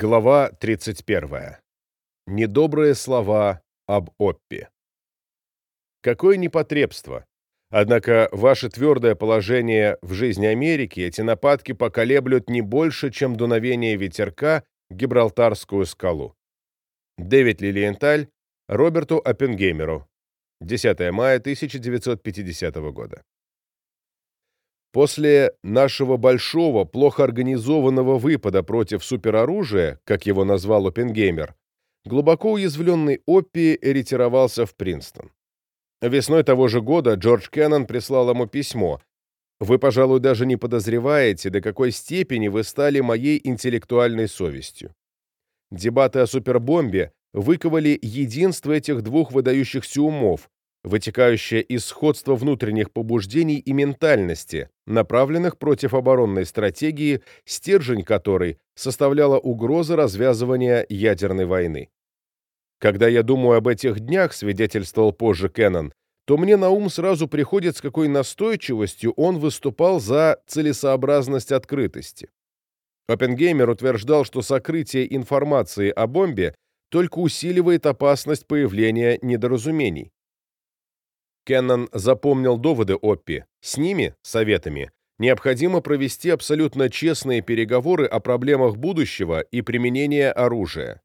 Глава 31. Недобрые слова об Оппи. Какое непотребство! Однако ваше твердое положение в жизни Америки эти нападки поколеблют не больше, чем дуновение ветерка Гибралтарскую скалу. Дэвид Лилиенталь, Роберту Оппенгеймеру. 10 мая 1950 года. После нашего большого, плохо организованного выпада против супероружия, как его назвал Оппенгеймер, глубоко уязвленный Оппи ретировался в Принстон. Весной того же года Джордж Кеннон прислал ему письмо. «Вы, пожалуй, даже не подозреваете, до какой степени вы стали моей интеллектуальной совестью. Дебаты о супербомбе выковали единство этих двух выдающихся умов, вытекающее из сходства внутренних побуждений и ментальности, направленных против оборонной стратегии, стержень которой составляла угроза развязывания ядерной войны. Когда я думаю об этих днях, свидетельствовал позже Кеннон, то мне на ум сразу приходит, с какой настойчивостью он выступал за целесообразность открытости. Оппенгеймер утверждал, что сокрытие информации о бомбе только усиливает опасность появления недоразумений. Кеннон запомнил доводы Оппи. С ними, советами, необходимо провести абсолютно честные переговоры о проблемах будущего и применения оружия.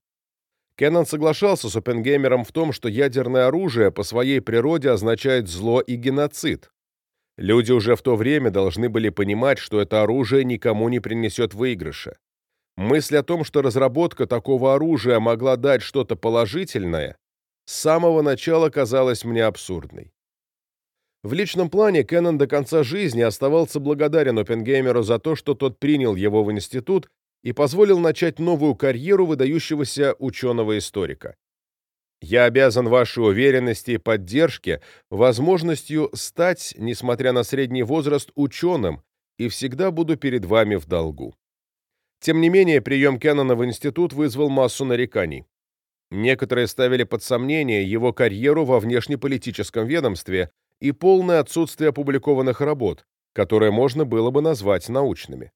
Кеннон соглашался с Оппенгеймером в том, что ядерное оружие по своей природе означает зло и геноцид. Люди уже в то время должны были понимать, что это оружие никому не принесет выигрыша. Мысль о том, что разработка такого оружия могла дать что-то положительное, с самого начала казалась мне абсурдной. В личном плане Кеннон до конца жизни оставался благодарен Оппенгеймеру за то, что тот принял его в институт и позволил начать новую карьеру выдающегося ученого-историка. Я обязан вашей уверенности и поддержке возможностью стать, несмотря на средний возраст, ученым и всегда буду перед вами в долгу. Тем не менее, прием Кеннона в институт вызвал массу нареканий. Некоторые ставили под сомнение его карьеру во внешнеполитическом ведомстве, и полное отсутствие опубликованных работ, которые можно было бы назвать научными.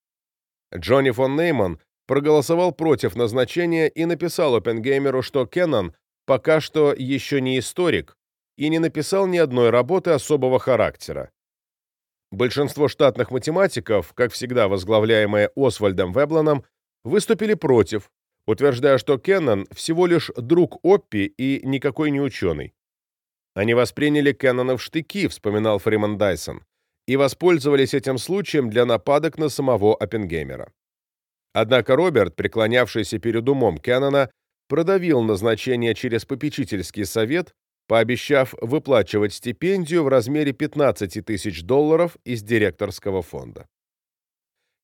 Джонни фон Нейман проголосовал против назначения и написал Оппенгеймеру, что Кеннон пока что еще не историк и не написал ни одной работы особого характера. Большинство штатных математиков, как всегда возглавляемые Освальдом Вебланом, выступили против, утверждая, что Кеннон всего лишь друг Оппи и никакой не ученый. Они восприняли Кеннона в штыки, вспоминал Фриман Дайсон, и воспользовались этим случаем для нападок на самого Оппенгеймера. Однако Роберт, преклонявшийся перед умом Кеннона, продавил назначение через попечительский совет, пообещав выплачивать стипендию в размере 15 тысяч долларов из директорского фонда.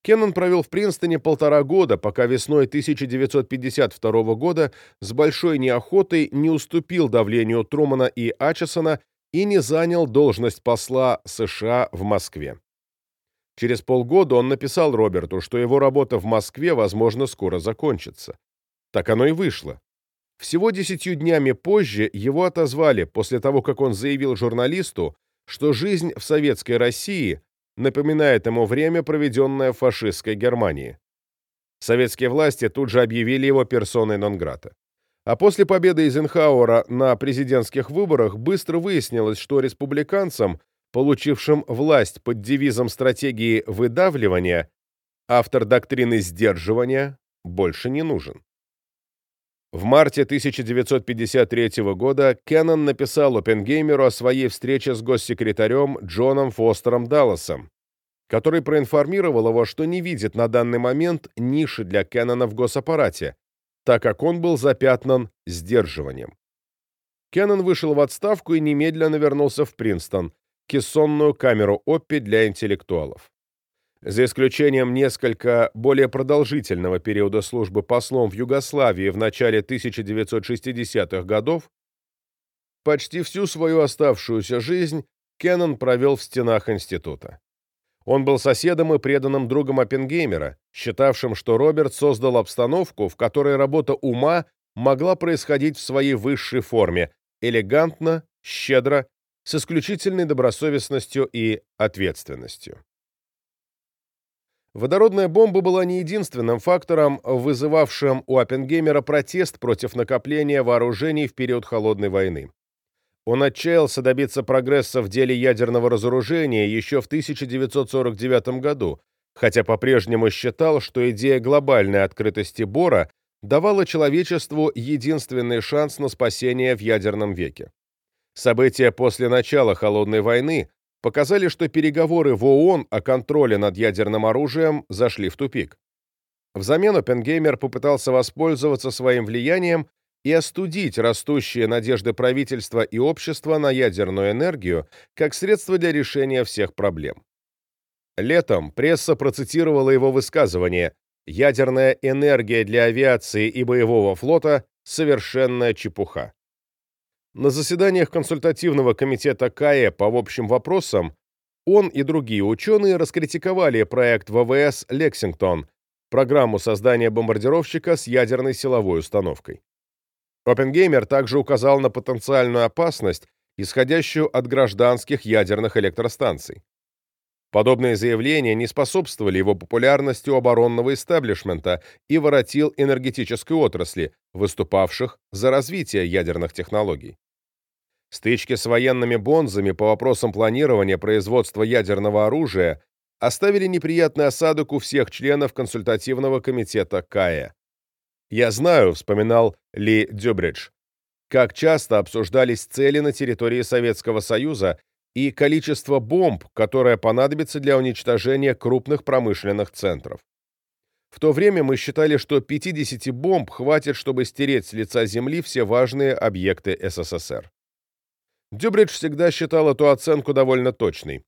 Кеннон провел в Принстоне полтора года, пока весной 1952 года с большой неохотой не уступил давлению Трумана и Ачесона и не занял должность посла США в Москве. Через полгода он написал Роберту, что его работа в Москве, возможно, скоро закончится. Так оно и вышло. Всего десятью днями позже его отозвали после того, как он заявил журналисту, что жизнь в советской России напоминает ему время, проведенное в фашистской Германии. Советские власти тут же объявили его персоной нон-грата. А после победы Эйзенхауэра на президентских выборах быстро выяснилось, что республиканцам, получившим власть под девизом стратегии выдавливания, автор доктрины сдерживания больше не нужен. В марте 1953 года Кеннон написал Оппенгеймеру о своей встрече с госсекретарем Джоном Фостером Далласом, который проинформировал его, что не видит на данный момент ниши для Кеннона в госаппарате, так как он был запятнан сдерживанием. Кеннон вышел в отставку и немедленно вернулся в Принстон, кессонную камеру Оппи для интеллектуалов. За исключением несколько более продолжительного периода службы послом в Югославии в начале 1960-х годов, почти всю свою оставшуюся жизнь Кеннон провел в стенах института. Он был соседом и преданным другом Оппенгеймера, считавшим, что Роберт создал обстановку, в которой работа ума могла происходить в своей высшей форме, элегантно, щедро, с исключительной добросовестностью и ответственностью. Водородная бомба была не единственным фактором, вызывавшим у Оппенгеймера протест против накопления вооружений в период Холодной войны. Он отчаялся добиться прогресса в деле ядерного разоружения еще в 1949 году, хотя по-прежнему считал, что идея глобальной открытости Бора давала человечеству единственный шанс на спасение в ядерном веке. События после начала Холодной войны показали, что переговоры в ООН о контроле над ядерным оружием зашли в тупик. Взамен Оппенгеймер попытался воспользоваться своим влиянием и остудить растущие надежды правительства и общества на ядерную энергию как средство для решения всех проблем. Летом пресса процитировала его высказывание «Ядерная энергия для авиации и боевого флота – совершенная чепуха». На заседаниях консультативного комитета КАЭ по общим вопросам он и другие ученые раскритиковали проект ВВС «Лексингтон», программу создания бомбардировщика с ядерной силовой установкой. Оппенгеймер также указал на потенциальную опасность, исходящую от гражданских ядерных электростанций. Подобные заявления не способствовали его популярности у оборонного истеблишмента и воротил энергетической отрасли, выступавших за развитие ядерных технологий. Стычки с военными бонзами по вопросам планирования производства ядерного оружия оставили неприятный осадок у всех членов консультативного комитета КАЭ. «Я знаю», — вспоминал Ли Дюбридж, как часто обсуждались цели на территории Советского Союза и количество бомб, которое понадобится для уничтожения крупных промышленных центров. В то время мы считали, что 50 бомб хватит, чтобы стереть с лица Земли все важные объекты СССР. Дюбридж всегда считал эту оценку довольно точной.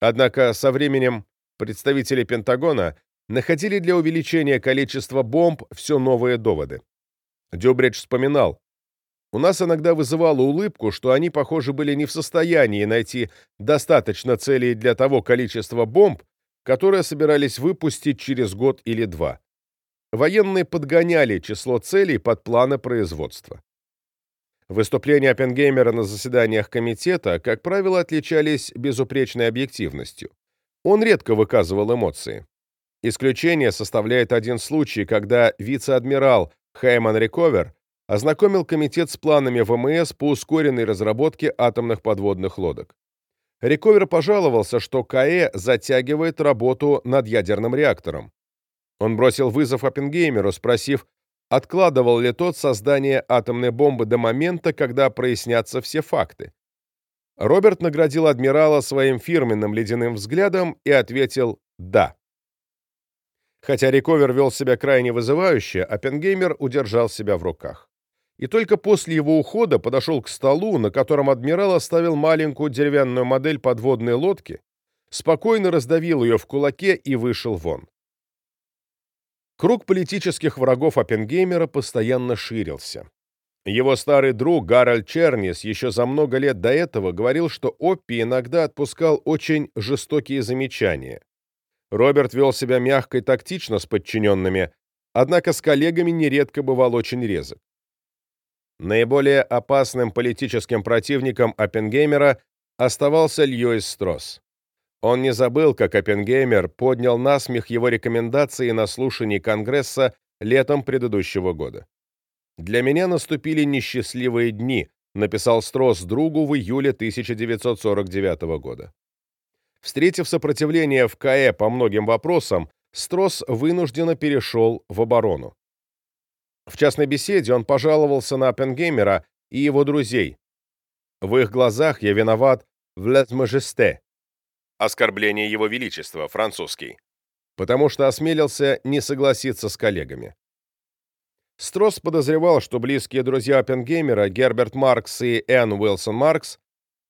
Однако со временем представители Пентагона находили для увеличения количества бомб все новые доводы. Дюбридж вспоминал, «У нас иногда вызывало улыбку, что они, похоже, были не в состоянии найти достаточно целей для того количества бомб, которые собирались выпустить через год или два. Военные подгоняли число целей под планы производства. Выступления Оппенгеймера на заседаниях комитета, как правило, отличались безупречной объективностью. Он редко выказывал эмоции. Исключение составляет один случай, когда вице-адмирал Хейман Рековер ознакомил комитет с планами ВМС по ускоренной разработке атомных подводных лодок. Рековер пожаловался, что КАЭ затягивает работу над ядерным реактором. Он бросил вызов Оппенгеймеру, спросив, откладывал ли тот создание атомной бомбы до момента, когда прояснятся все факты. Роберт наградил адмирала своим фирменным ледяным взглядом и ответил «да». Хотя Рековер вел себя крайне вызывающе, Оппенгеймер удержал себя в руках. И только после его ухода подошел к столу, на котором адмирал оставил маленькую деревянную модель подводной лодки, спокойно раздавил ее в кулаке и вышел вон. Круг политических врагов Оппенгеймера постоянно ширился. Его старый друг Гарольд Чернис еще за много лет до этого говорил, что Оппи иногда отпускал очень жестокие замечания. Роберт вел себя мягко и тактично с подчиненными, однако с коллегами нередко бывал очень резок. Наиболее опасным политическим противником Оппенгеймера оставался Льюис Стросс. Он не забыл, как Оппенгеймер поднял насмех его рекомендации на слушании Конгресса летом предыдущего года. «Для меня наступили несчастливые дни», написал Стросс другу в июле 1949 года. Встретив сопротивление в КАЭ по многим вопросам, Стросс вынужденно перешел в оборону. В частной беседе он пожаловался на Оппенгеймера и его друзей. «В их глазах я виноват в лес-мажесте, Оскорбление Его Величества, французский. Потому что осмелился не согласиться с коллегами. Стросс подозревал, что близкие друзья Оппенгеймера Герберт Маркс и Энн Уилсон Маркс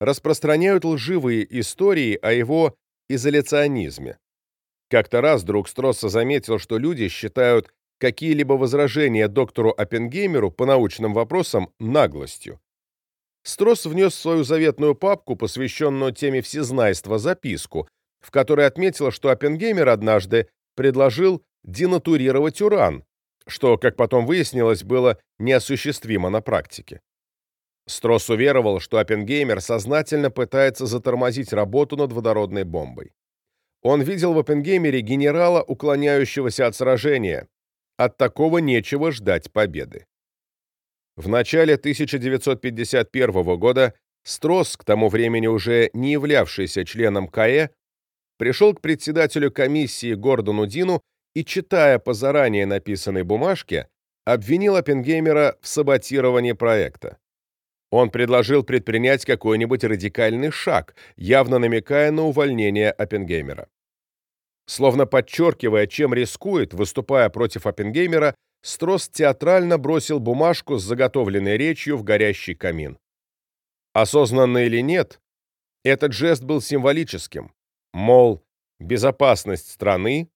распространяют лживые истории о его изоляционизме. Как-то раз друг Стросса заметил, что люди считают какие-либо возражения доктору Оппенгеймеру по научным вопросам наглостью. Стросс внес в свою заветную папку, посвященную теме всезнайства, записку, в которой отметил, что Оппенгеймер однажды предложил денатурировать уран, что, как потом выяснилось, было неосуществимо на практике. Стросс уверовал, что Оппенгеймер сознательно пытается затормозить работу над водородной бомбой. Он видел в Оппенгеймере генерала, уклоняющегося от сражения. От такого нечего ждать победы. В начале 1951 года Стросс, к тому времени уже не являвшийся членом КАЭ, пришел к председателю комиссии Гордону Дину и, читая по заранее написанной бумажке, обвинил Оппенгеймера в саботировании проекта. Он предложил предпринять какой-нибудь радикальный шаг, явно намекая на увольнение Оппенгеймера. Словно подчеркивая, чем рискует, выступая против Оппенгеймера, Стросс театрально бросил бумажку с заготовленной речью в горящий камин. Осознанно или нет, этот жест был символическим. Мол, безопасность страны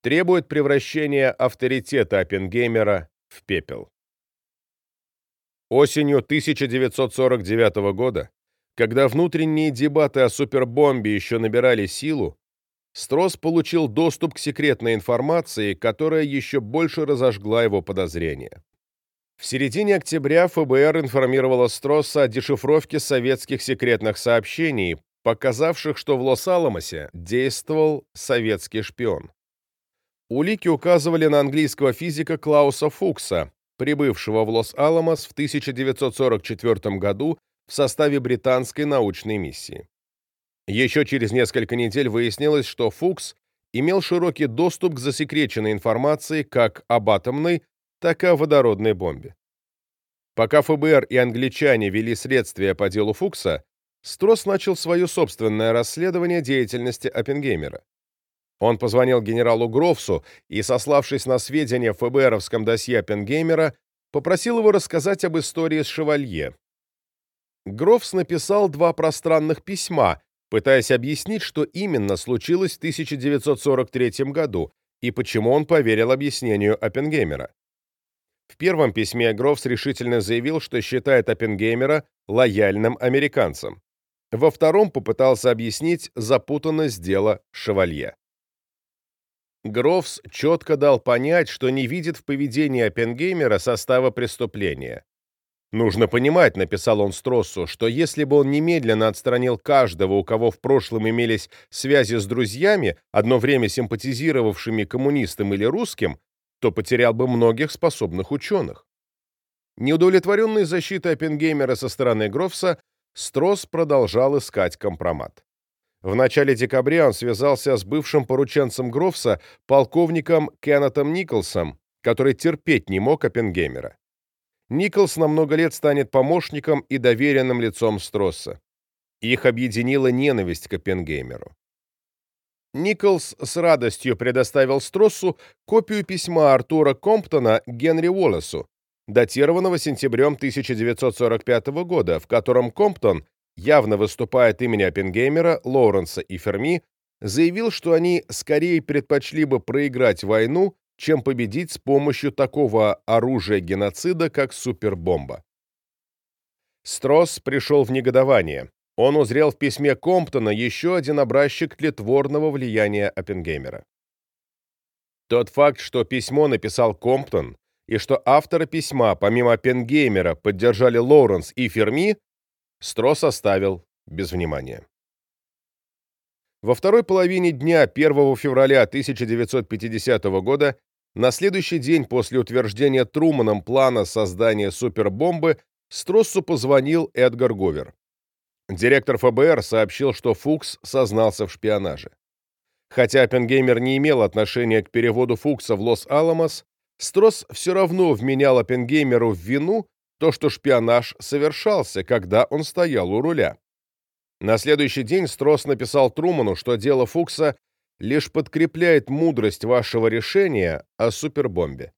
требует превращения авторитета Оппенгеймера в пепел. Осенью 1949 года, когда внутренние дебаты о супербомбе еще набирали силу, Стросс получил доступ к секретной информации, которая еще больше разожгла его подозрения. В середине октября ФБР информировало Стросса о дешифровке советских секретных сообщений, показавших, что в Лос-Аламосе действовал советский шпион. Улики указывали на английского физика Клауса Фукса, прибывшего в Лос-Аламос в 1944 году в составе британской научной миссии. Еще через несколько недель выяснилось, что Фукс имел широкий доступ к засекреченной информации как об атомной, так и о водородной бомбе. Пока ФБР и англичане вели следствие по делу Фукса, Стросс начал свое собственное расследование деятельности Оппенгеймера. Он позвонил генералу Грофсу и, сославшись на сведения в ФБРовском досье Оппенгеймера, попросил его рассказать об истории с Шевалье. Грофс написал два пространных письма, пытаясь объяснить, что именно случилось в 1943 году и почему он поверил объяснению Оппенгеймера. В первом письме Грофс решительно заявил, что считает Оппенгеймера лояльным американцем. Во втором попытался объяснить запутанность дела Шевалье. Грофс четко дал понять, что не видит в поведении Оппенгеймера состава преступления. «Нужно понимать», — написал он Строссу, «что если бы он немедленно отстранил каждого, у кого в прошлом имелись связи с друзьями, одно время симпатизировавшими коммунистам или русским, то потерял бы многих способных ученых». Неудовлетворенный защитой Оппенгеймера со стороны Грофса, Стросс продолжал искать компромат. В начале декабря он связался с бывшим порученцем Грофса, полковником Кеннетом Николсом, который терпеть не мог Оппенгеймера. Николс на много лет станет помощником и доверенным лицом Стросса. Их объединила ненависть к Оппенгеймеру. Николс с радостью предоставил Строссу копию письма Артура Комптона Генри Уоллесу, датированного сентябрем 1945 года, в котором Комптон, явно выступая от имени Оппенгеймера, Лоуренса и Ферми, заявил, что они скорее предпочли бы проиграть войну, чем победить с помощью такого оружия геноцида, как супербомба. Стросс пришел в негодование. Он узрел в письме Комптона еще один образчик тлетворного влияния Оппенгеймера. Тот факт, что письмо написал Комптон, и что авторы письма, помимо Оппенгеймера, поддержали Лоуренс и Ферми, Стросс оставил без внимания. Во второй половине дня 1 февраля 1950 года, на следующий день после утверждения Труманом плана создания супербомбы, Строссу позвонил Эдгар Гувер. Директор ФБР сообщил, что Фукс сознался в шпионаже. Хотя Оппенгеймер не имел отношения к переводу Фукса в Лос-Аламос, Стросс все равно вменял Оппенгеймеру в вину то, что шпионаж совершался, когда он стоял у руля. На следующий день Стросс написал Труману, что дело Фукса лишь подкрепляет мудрость вашего решения о супербомбе.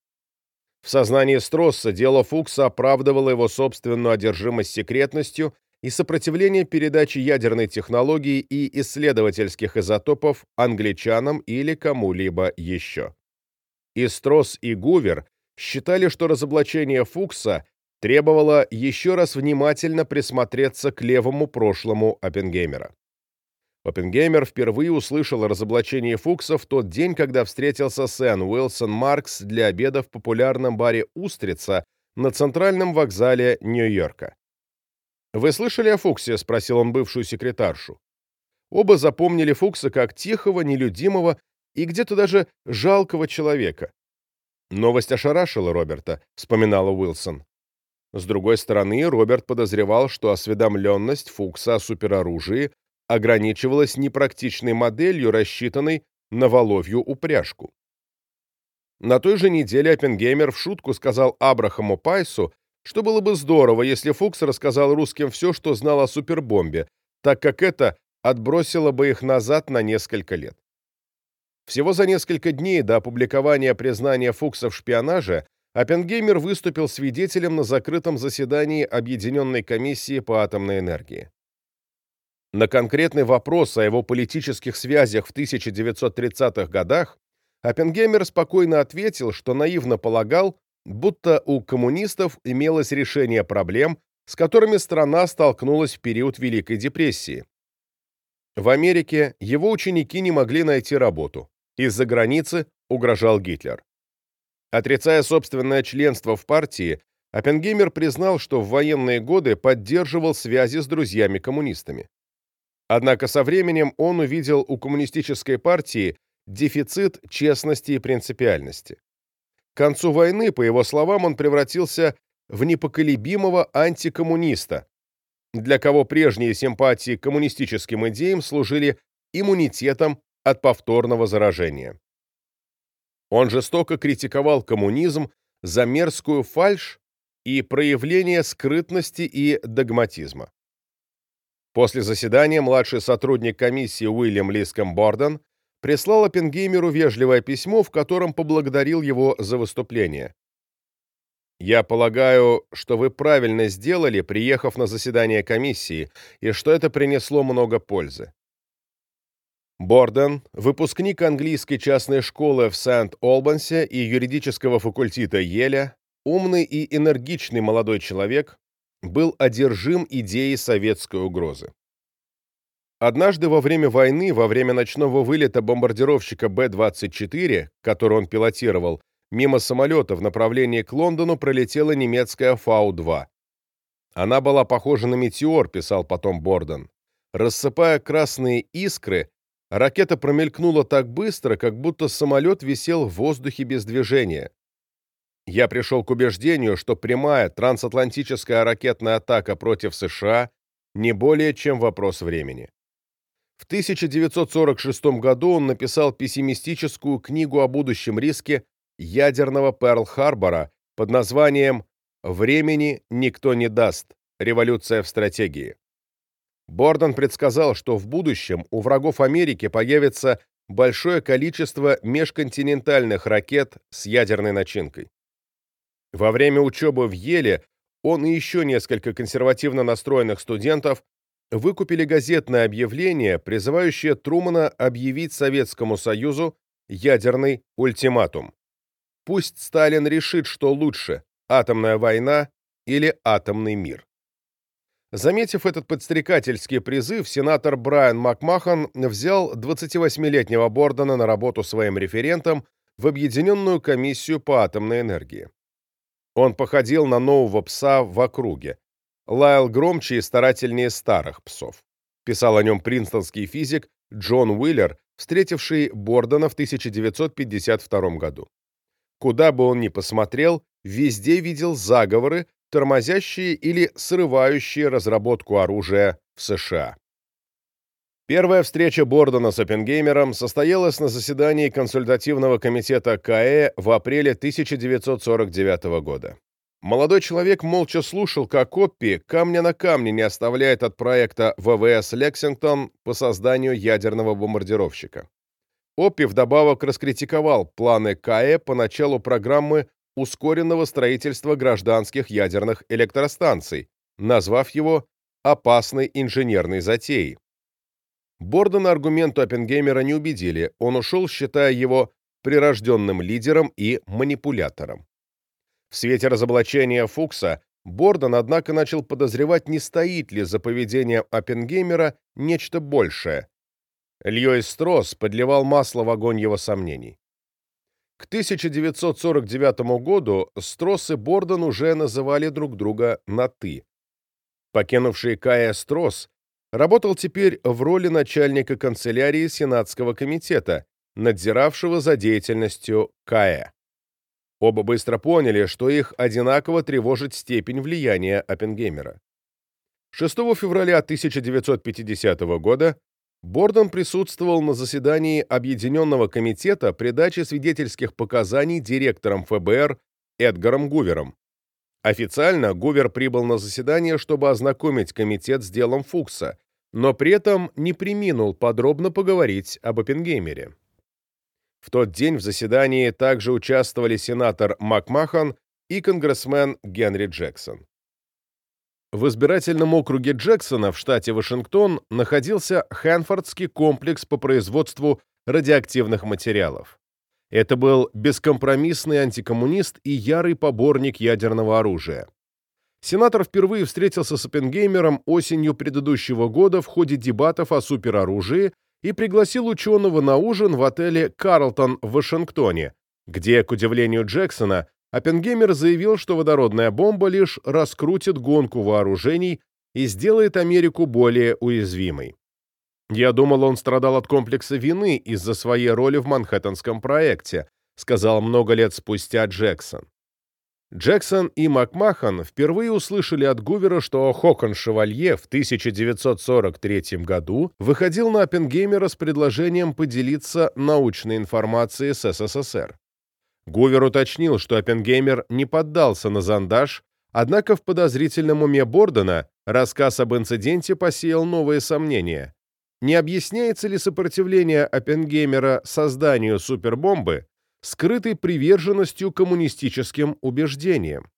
В сознании Стросса дело Фукса оправдывало его собственную одержимость секретностью и сопротивление передаче ядерной технологии и исследовательских изотопов англичанам или кому-либо еще. И Стросс, и Гувер считали, что разоблачение Фукса требовало еще раз внимательно присмотреться к левому прошлому Оппенгеймера. Оппенгеймер впервые услышал о разоблачении Фукса в тот день, когда встретился с Энн Уилсон Маркс для обеда в популярном баре «Устрица» на центральном вокзале Нью-Йорка. «Вы слышали о Фуксе?» — спросил он бывшую секретаршу. Оба запомнили Фукса как тихого, нелюдимого и где-то даже жалкого человека. «Новость ошарашила Роберта», — вспоминала Уилсон. С другой стороны, Роберт подозревал, что осведомленность Фукса о супероружии ограничивалась непрактичной моделью, рассчитанной на воловью упряжку. На той же неделе Оппенгеймер в шутку сказал Абрахаму Пайсу, что было бы здорово, если Фукс рассказал русским все, что знал о супербомбе, так как это отбросило бы их назад на несколько лет. Всего за несколько дней до опубликования признания Фукса в шпионаже Оппенгеймер выступил свидетелем на закрытом заседании Объединенной комиссии по атомной энергии. На конкретный вопрос о его политических связях в 1930-х годах Оппенгеймер спокойно ответил, что наивно полагал, будто у коммунистов имелось решение проблем, с которыми страна столкнулась в период Великой депрессии. В Америке его ученики не могли найти работу. Из-за границы угрожал Гитлер. Отрицая собственное членство в партии, Оппенгеймер признал, что в военные годы поддерживал связи с друзьями-коммунистами. Однако со временем он увидел у коммунистической партии дефицит честности и принципиальности. К концу войны, по его словам, он превратился в непоколебимого антикоммуниста, для кого прежние симпатии к коммунистическим идеям служили иммунитетом от повторного заражения. Он жестоко критиковал коммунизм за мерзкую фальшь и проявление скрытности и догматизма. После заседания младший сотрудник комиссии Уильям Лиском Борден прислал Оппенгеймеру вежливое письмо, в котором поблагодарил его за выступление. «Я полагаю, что вы правильно сделали, приехав на заседание комиссии, и что это принесло много пользы. Борден, выпускник английской частной школы в Сент-Олбансе и юридического факультета Еля, умный и энергичный молодой человек, был одержим идеей советской угрозы. Однажды во время войны, во время ночного вылета бомбардировщика Б-24, который он пилотировал, мимо самолета в направлении к Лондону пролетела немецкая Фау-2. Она была похожа на метеор, писал потом Борден. Рассыпая красные искры, Ракета промелькнула так быстро, как будто самолет висел в воздухе без движения. Я пришел к убеждению, что прямая трансатлантическая ракетная атака против США не более чем вопрос времени. В 1946 году он написал пессимистическую книгу о будущем риске ядерного Перл-Харбора под названием «Времени никто не даст. Революция в стратегии». Бордон предсказал, что в будущем у врагов Америки появится большое количество межконтинентальных ракет с ядерной начинкой. Во время учебы в Еле он и еще несколько консервативно настроенных студентов выкупили газетное объявление, призывающее Трумана объявить Советскому Союзу ядерный ультиматум. Пусть Сталин решит, что лучше – атомная война или атомный мир. Заметив этот подстрекательский призыв, сенатор Брайан Макмахан взял 28-летнего Бордона на работу своим референтом в Объединенную комиссию по атомной энергии. Он походил на нового пса в округе, лаял громче и старательнее старых псов. Писал о нем принстонский физик Джон Уиллер, встретивший Бордона в 1952 году. Куда бы он ни посмотрел, везде видел заговоры, тормозящие или срывающие разработку оружия в США. Первая встреча Бордона с Оппенгеймером состоялась на заседании консультативного комитета КАЭ в апреле 1949 года. Молодой человек молча слушал, как Оппи камня на камне не оставляет от проекта ВВС «Лексингтон» по созданию ядерного бомбардировщика. Оппи вдобавок раскритиковал планы КАЭ по началу программы ускоренного строительства гражданских ядерных электростанций, назвав его «опасной инженерной затеей». Бордена аргументы Оппенгеймера не убедили, он ушел, считая его прирожденным лидером и манипулятором. В свете разоблачения Фукса Борден, однако, начал подозревать, не стоит ли за поведением Оппенгеймера нечто большее. Льюис Стросс подливал масло в огонь его сомнений. К 1949 году Стросс и Борден уже называли друг друга на «ты». Покинувший Кая Стросс работал теперь в роли начальника канцелярии Сенатского комитета, надзиравшего за деятельностью КАЭ. Оба быстро поняли, что их одинаково тревожит степень влияния Оппенгеймера. 6 февраля 1950 года Бордон присутствовал на заседании Объединенного комитета при даче свидетельских показаний директором ФБР Эдгаром Гувером. Официально Гувер прибыл на заседание, чтобы ознакомить комитет с делом Фукса, но при этом не приминул подробно поговорить об Оппенгеймере. В тот день в заседании также участвовали сенатор Макмахан и конгрессмен Генри Джексон. В избирательном округе Джексона в штате Вашингтон находился Хэнфордский комплекс по производству радиоактивных материалов. Это был бескомпромиссный антикоммунист и ярый поборник ядерного оружия. Сенатор впервые встретился с Оппенгеймером осенью предыдущего года в ходе дебатов о супероружии и пригласил ученого на ужин в отеле «Карлтон» в Вашингтоне, где, к удивлению Джексона, Оппенгеймер заявил, что водородная бомба лишь раскрутит гонку вооружений и сделает Америку более уязвимой. «Я думал, он страдал от комплекса вины из-за своей роли в Манхэттенском проекте», сказал много лет спустя Джексон. Джексон и Макмахан впервые услышали от Гувера, что Хокон Шевалье в 1943 году выходил на Оппенгеймера с предложением поделиться научной информацией с СССР. Гувер уточнил, что Оппенгеймер не поддался на зондаж, однако в подозрительном уме Бордена рассказ об инциденте посеял новые сомнения. Не объясняется ли сопротивление Оппенгеймера созданию супербомбы скрытой приверженностью коммунистическим убеждениям.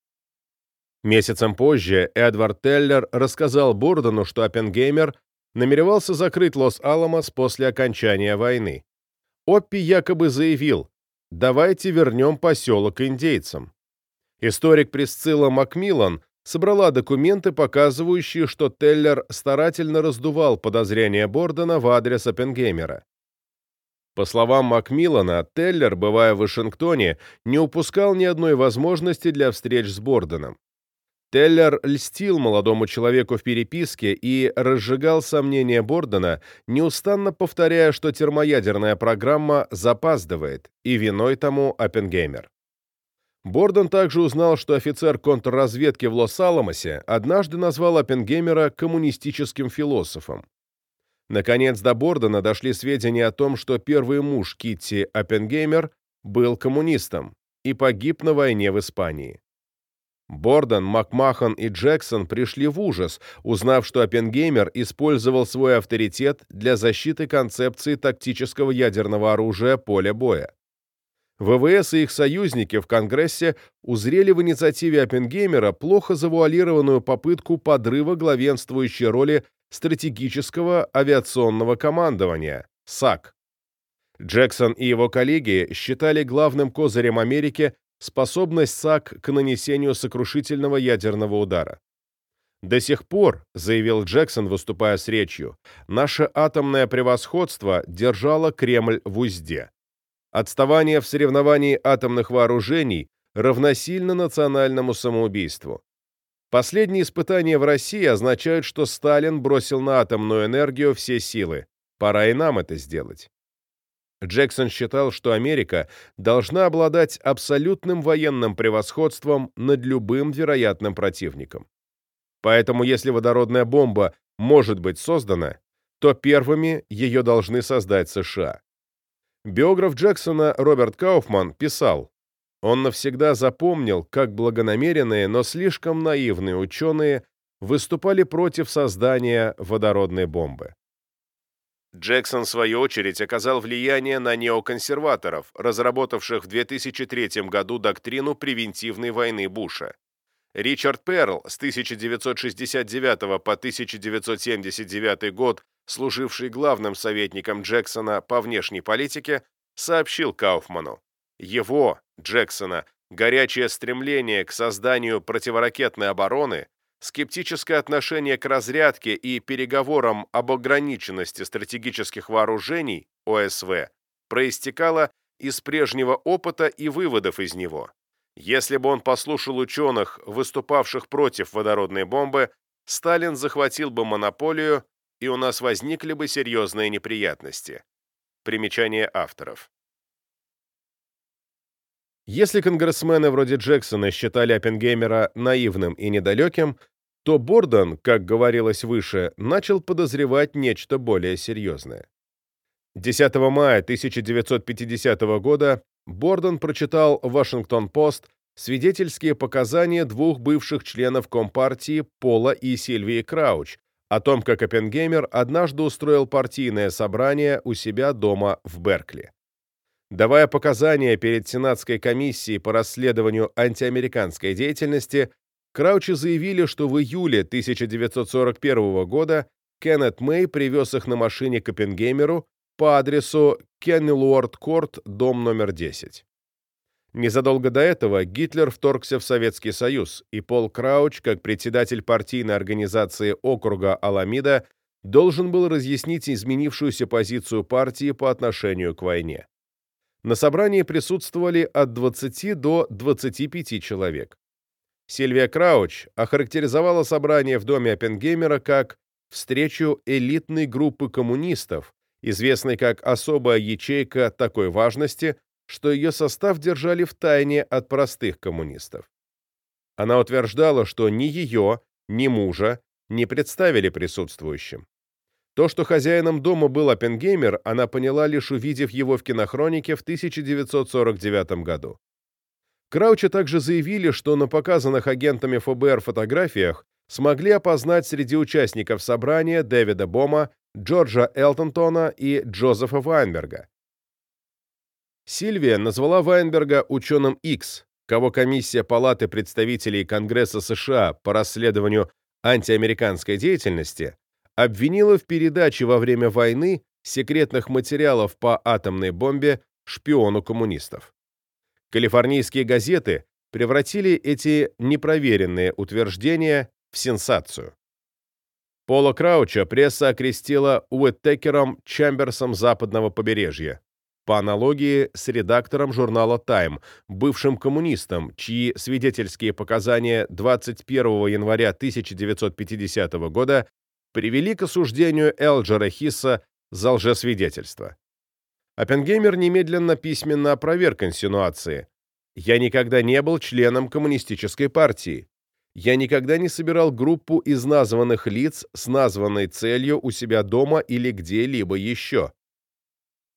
Месяцем позже Эдвард Теллер рассказал Бордону, что Оппенгеймер намеревался закрыть Лос-Аламос после окончания войны. Оппи якобы заявил «давайте вернем поселок индейцам». Историк Присцилла Макмиллан собрала документы, показывающие, что Теллер старательно раздувал подозрения Бордона в адрес Оппенгеймера. По словам Макмиллана, Теллер, бывая в Вашингтоне, не упускал ни одной возможности для встреч с Борденом. Теллер льстил молодому человеку в переписке и разжигал сомнения Бордена, неустанно повторяя, что термоядерная программа запаздывает, и виной тому Оппенгеймер. Борден также узнал, что офицер контрразведки в Лос-Аламосе однажды назвал Оппенгеймера коммунистическим философом. Наконец до Бордена дошли сведения о том, что первый муж Китти Оппенгеймер был коммунистом и погиб на войне в Испании. Борден, Макмахан и Джексон пришли в ужас, узнав, что Оппенгеймер использовал свой авторитет для защиты концепции тактического ядерного оружия поля боя. ВВС и их союзники в Конгрессе узрели в инициативе Оппенгеймера плохо завуалированную попытку подрыва главенствующей роли стратегического авиационного командования САК. Джексон и его коллеги считали главным козырем Америки способность САК к нанесению сокрушительного ядерного удара. «До сих пор», — заявил Джексон, выступая с речью, «наше атомное превосходство держало Кремль в узде. Отставание в соревновании атомных вооружений равносильно национальному самоубийству. Последние испытания в России означают, что Сталин бросил на атомную энергию все силы. Пора и нам это сделать. Джексон считал, что Америка должна обладать абсолютным военным превосходством над любым вероятным противником. Поэтому если водородная бомба может быть создана, то первыми ее должны создать США. Биограф Джексона Роберт Кауфман писал, он навсегда запомнил, как благонамеренные, но слишком наивные ученые выступали против создания водородной бомбы. Джексон, в свою очередь, оказал влияние на неоконсерваторов, разработавших в 2003 году доктрину превентивной войны Буша. Ричард Перл с 1969 по 1979 год, служивший главным советником Джексона по внешней политике, сообщил Кауфману, его, Джексона, горячее стремление к созданию противоракетной обороны, скептическое отношение к разрядке и переговорам об ограниченности стратегических вооружений, ОСВ, проистекало из прежнего опыта и выводов из него. Если бы он послушал ученых, выступавших против водородной бомбы, Сталин захватил бы монополию и у нас возникли бы серьезные неприятности. Примечание авторов. Если конгрессмены вроде Джексона считали Оппенгеймера наивным и недалеким, то Бордон, как говорилось выше, начал подозревать нечто более серьезное. 10 мая 1950 года Бордон прочитал «Вашингтон-Пост» свидетельские показания двух бывших членов Компартии Пола и Сильвии Крауч о том, как Оппенгеймер однажды устроил партийное собрание у себя дома в Беркли. Давая показания перед Сенатской комиссией по расследованию антиамериканской деятельности, Краучи заявили, что в июле 1941 года Кеннет Мэй привез их на машине к Оппенгеймеру по адресу Кеннелуорд-Корт, дом номер 10. Незадолго до этого Гитлер вторгся в Советский Союз, и Пол Крауч, как председатель партийной организации округа Аламида, должен был разъяснить изменившуюся позицию партии по отношению к войне. На собрании присутствовали от 20 до 25 человек. Сильвия Крауч охарактеризовала собрание в доме Оппенгеймера как встречу элитной группы коммунистов, известной как особая ячейка такой важности, что ее состав держали в тайне от простых коммунистов. Она утверждала, что ни ее, ни мужа не представили присутствующим. То, что хозяином дома был Оппенгеймер, она поняла, лишь увидев его в кинохронике в 1949 году. Крауча также заявили, что на показанных агентами ФБР фотографиях смогли опознать среди участников собрания Дэвида Бома, Джорджа Элтонтона и Джозефа Вайнберга. Сильвия назвала Вайнберга ученым X, кого комиссия Палаты представителей Конгресса США по расследованию антиамериканской деятельности обвинила в передаче во время войны секретных материалов по атомной бомбе шпиону коммунистов. Калифорнийские газеты превратили эти непроверенные утверждения в сенсацию. Пола Крауча пресса окрестила Уэттекером Чемберсом западного побережья, по аналогии с редактором журнала «Тайм», бывшим коммунистом, чьи свидетельские показания 21 января 1950 года привели к осуждению Элджера Хисса за лжесвидетельство. Оппенгеймер немедленно письменно опроверг инсинуации. «Я никогда не был членом коммунистической партии. Я никогда не собирал группу из названных лиц с названной целью у себя дома или где-либо еще.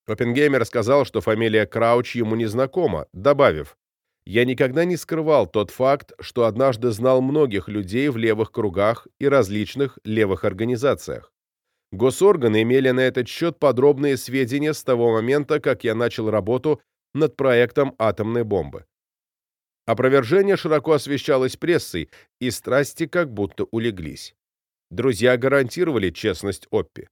Оппенгеймер сказал, что фамилия Крауч ему не знакома, добавив, «Я никогда не скрывал тот факт, что однажды знал многих людей в левых кругах и различных левых организациях. Госорганы имели на этот счет подробные сведения с того момента, как я начал работу над проектом атомной бомбы. Опровержение широко освещалось прессой, и страсти как будто улеглись. Друзья гарантировали честность Оппи.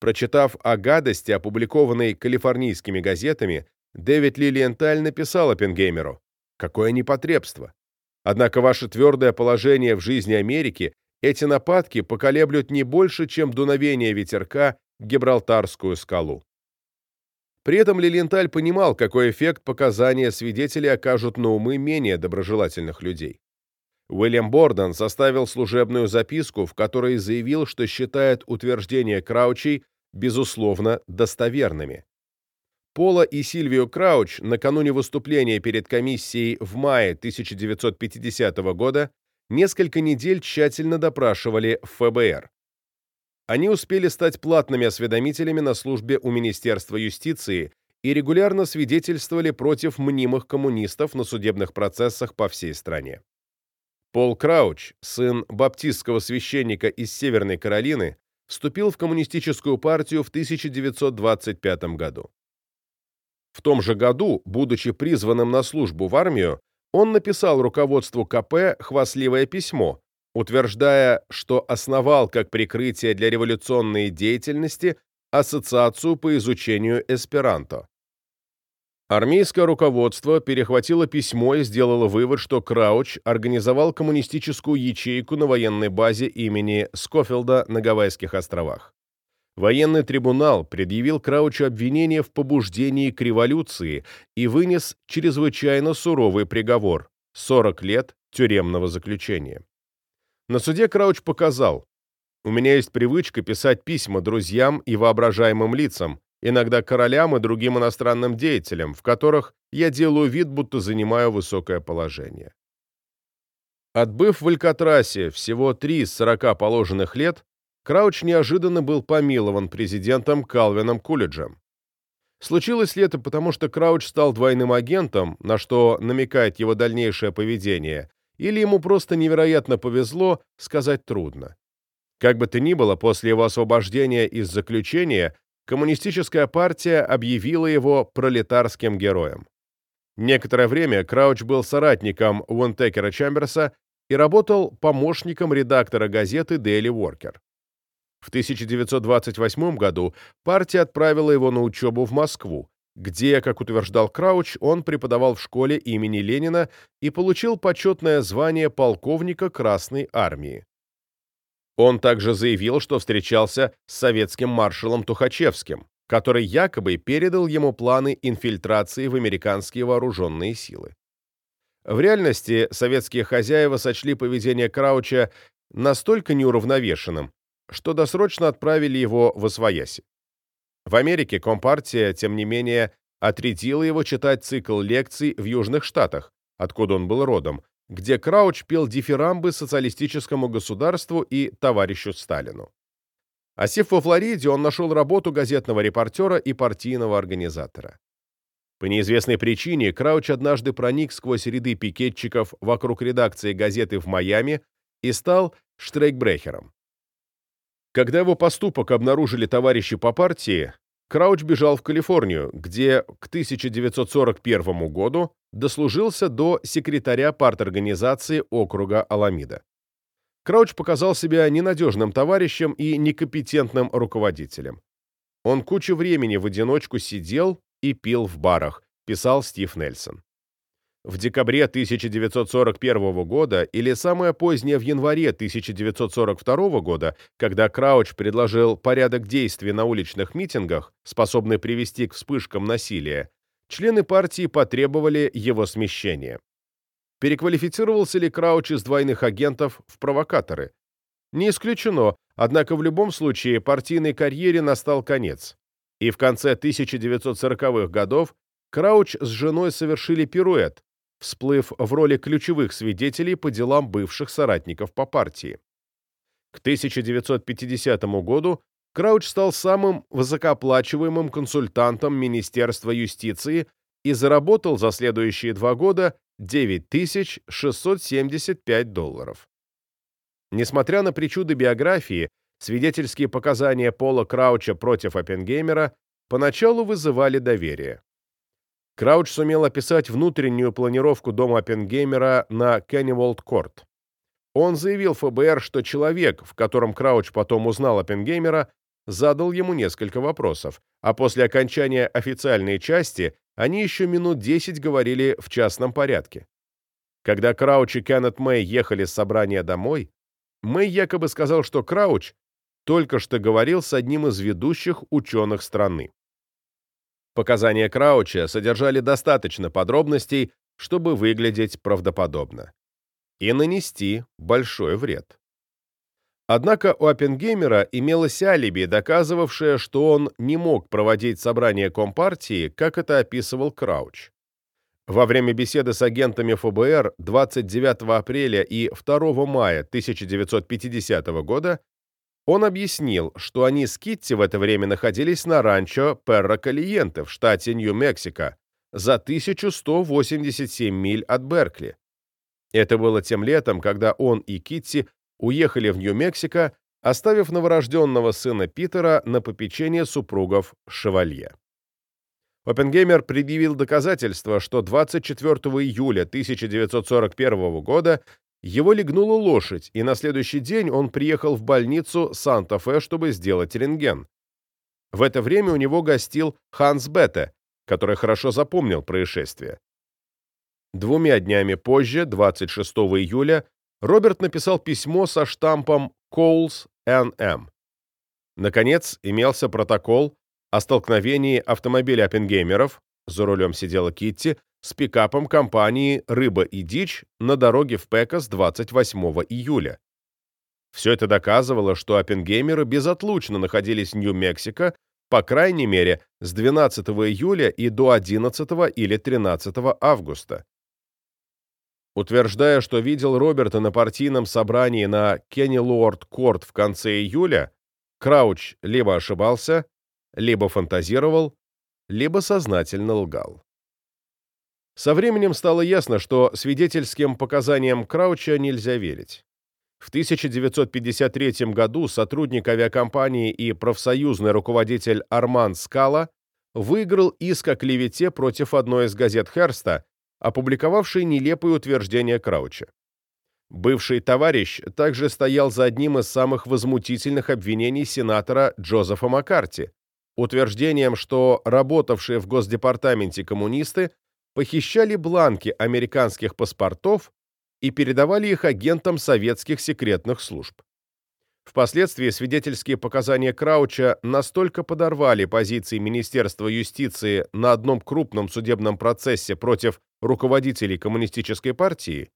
Прочитав о гадости, опубликованной калифорнийскими газетами, Дэвид Лилиенталь написал Оппенгеймеру «Какое непотребство! Однако ваше твердое положение в жизни Америки эти нападки поколеблют не больше, чем дуновение ветерка Гибралтарскую скалу». При этом Лилиенталь понимал, какой эффект показания свидетелей окажут на умы менее доброжелательных людей. Уильям Борден составил служебную записку, в которой заявил, что считает утверждения Краучей безусловно, достоверными. Пола и Сильвию Крауч накануне выступления перед комиссией в мае 1950 года несколько недель тщательно допрашивали в ФБР. Они успели стать платными осведомителями на службе у Министерства юстиции и регулярно свидетельствовали против мнимых коммунистов на судебных процессах по всей стране. Пол Крауч, сын баптистского священника из Северной Каролины, вступил в коммунистическую партию в 1925 году. В том же году, будучи призванным на службу в армию, он написал руководству КП хвастливое письмо, утверждая, что основал как прикрытие для революционной деятельности Ассоциацию по изучению эсперанто. Армейское руководство перехватило письмо и сделало вывод, что Крауч организовал коммунистическую ячейку на военной базе имени Скофилда на Гавайских островах. Военный трибунал предъявил Краучу обвинение в побуждении к революции и вынес чрезвычайно суровый приговор – 40 лет тюремного заключения. На суде Крауч показал, У меня есть привычка писать письма друзьям и воображаемым лицам, иногда королям и другим иностранным деятелям, в которых я делаю вид, будто занимаю высокое положение. Отбыв в Алькатрасе всего три из сорока положенных лет, Крауч неожиданно был помилован президентом Калвином Кулиджем. Случилось ли это потому, что Крауч стал двойным агентом, на что намекает его дальнейшее поведение, или ему просто невероятно повезло, сказать трудно. Как бы то ни было, после его освобождения из заключения коммунистическая партия объявила его пролетарским героем. Некоторое время Крауч был соратником Уонтекера Чамберса и работал помощником редактора газеты Daily Worker. В 1928 году партия отправила его на учебу в Москву, где, как утверждал Крауч, он преподавал в школе имени Ленина и получил почетное звание полковника Красной армии. Он также заявил, что встречался с советским маршалом Тухачевским, который якобы передал ему планы инфильтрации в американские вооруженные силы. В реальности советские хозяева сочли поведение Крауча настолько неуравновешенным, что досрочно отправили его в Освояси. В Америке Компартия, тем не менее, отрядила его читать цикл лекций в Южных Штатах, откуда он был родом, где Крауч пел дифирамбы социалистическому государству и товарищу Сталину. Осев во Флориде, он нашел работу газетного репортера и партийного организатора. По неизвестной причине Крауч однажды проник сквозь ряды пикетчиков вокруг редакции газеты в Майами и стал штрейкбрехером. Когда его поступок обнаружили товарищи по партии, Крауч бежал в Калифорнию, где к 1941 году дослужился до секретаря парторганизации округа Аламида. Крауч показал себя ненадежным товарищем и некомпетентным руководителем. Он кучу времени в одиночку сидел и пил в барах, писал Стив Нельсон. В декабре 1941 года или самое позднее в январе 1942 года, когда Крауч предложил порядок действий на уличных митингах, способный привести к вспышкам насилия, члены партии потребовали его смещения. Переквалифицировался ли Крауч из двойных агентов в провокаторы? Не исключено, однако в любом случае партийной карьере настал конец. И в конце 1940-х годов Крауч с женой совершили пируэт, всплыв в роли ключевых свидетелей по делам бывших соратников по партии. К 1950 году Крауч стал самым высокооплачиваемым консультантом Министерства юстиции и заработал за следующие два года 9675 долларов. Несмотря на причуды биографии, свидетельские показания Пола Крауча против Оппенгеймера поначалу вызывали доверие. Крауч сумел описать внутреннюю планировку дома Оппенгеймера на Кенниволд-Корт. Он заявил ФБР, что человек, в котором Крауч потом узнал Оппенгеймера, задал ему несколько вопросов, а после окончания официальной части они еще минут 10 говорили в частном порядке. Когда Крауч и Кеннет Мэй ехали с собрания домой, Мэй якобы сказал, что Крауч только что говорил с одним из ведущих ученых страны. Показания Крауча содержали достаточно подробностей, чтобы выглядеть правдоподобно. И нанести большой вред. Однако у Оппенгеймера имелось алиби, доказывавшее, что он не мог проводить собрание Компартии, как это описывал Крауч. Во время беседы с агентами ФБР 29 апреля и 2 мая 1950 года он объяснил, что они с Китти в это время находились на ранчо Перро Калиенте в штате Нью-Мексико за 1187 миль от Беркли. Это было тем летом, когда он и Китти уехали в Нью-Мексико, оставив новорожденного сына Питера на попечение супругов Шевалье. Оппенгеймер предъявил доказательства, что 24 июля 1941 года его легнула лошадь, и на следующий день он приехал в больницу Санта-Фе, чтобы сделать рентген. В это время у него гостил Ханс Бетте, который хорошо запомнил происшествие. Двумя днями позже, 26 июля, Роберт написал письмо со штампом «Coles N.M». Наконец, имелся протокол о столкновении автомобиля Оппенгеймеров, за рулем сидела Китти, с пикапом компании «Рыба и дичь» на дороге в Пекас 28 июля. Все это доказывало, что оппенгеймеры безотлучно находились в Нью-Мексико, по крайней мере, с 12 июля и до 11 или 13 августа. Утверждая, что видел Роберта на партийном собрании на Кеннилуорд Корт в конце июля, Крауч либо ошибался, либо фантазировал, либо сознательно лгал. Со временем стало ясно, что свидетельским показаниям Крауча нельзя верить. В 1953 году сотрудник авиакомпании и профсоюзный руководитель Арман Скала выиграл иск о клевете против одной из газет Херста, опубликовавшей нелепые утверждения Крауча. Бывший товарищ также стоял за одним из самых возмутительных обвинений сенатора Джозефа Маккарти, утверждением, что работавшие в Госдепартаменте коммунисты похищали бланки американских паспортов и передавали их агентам советских секретных служб. Впоследствии свидетельские показания Крауча настолько подорвали позиции Министерства юстиции на одном крупном судебном процессе против руководителей коммунистической партии,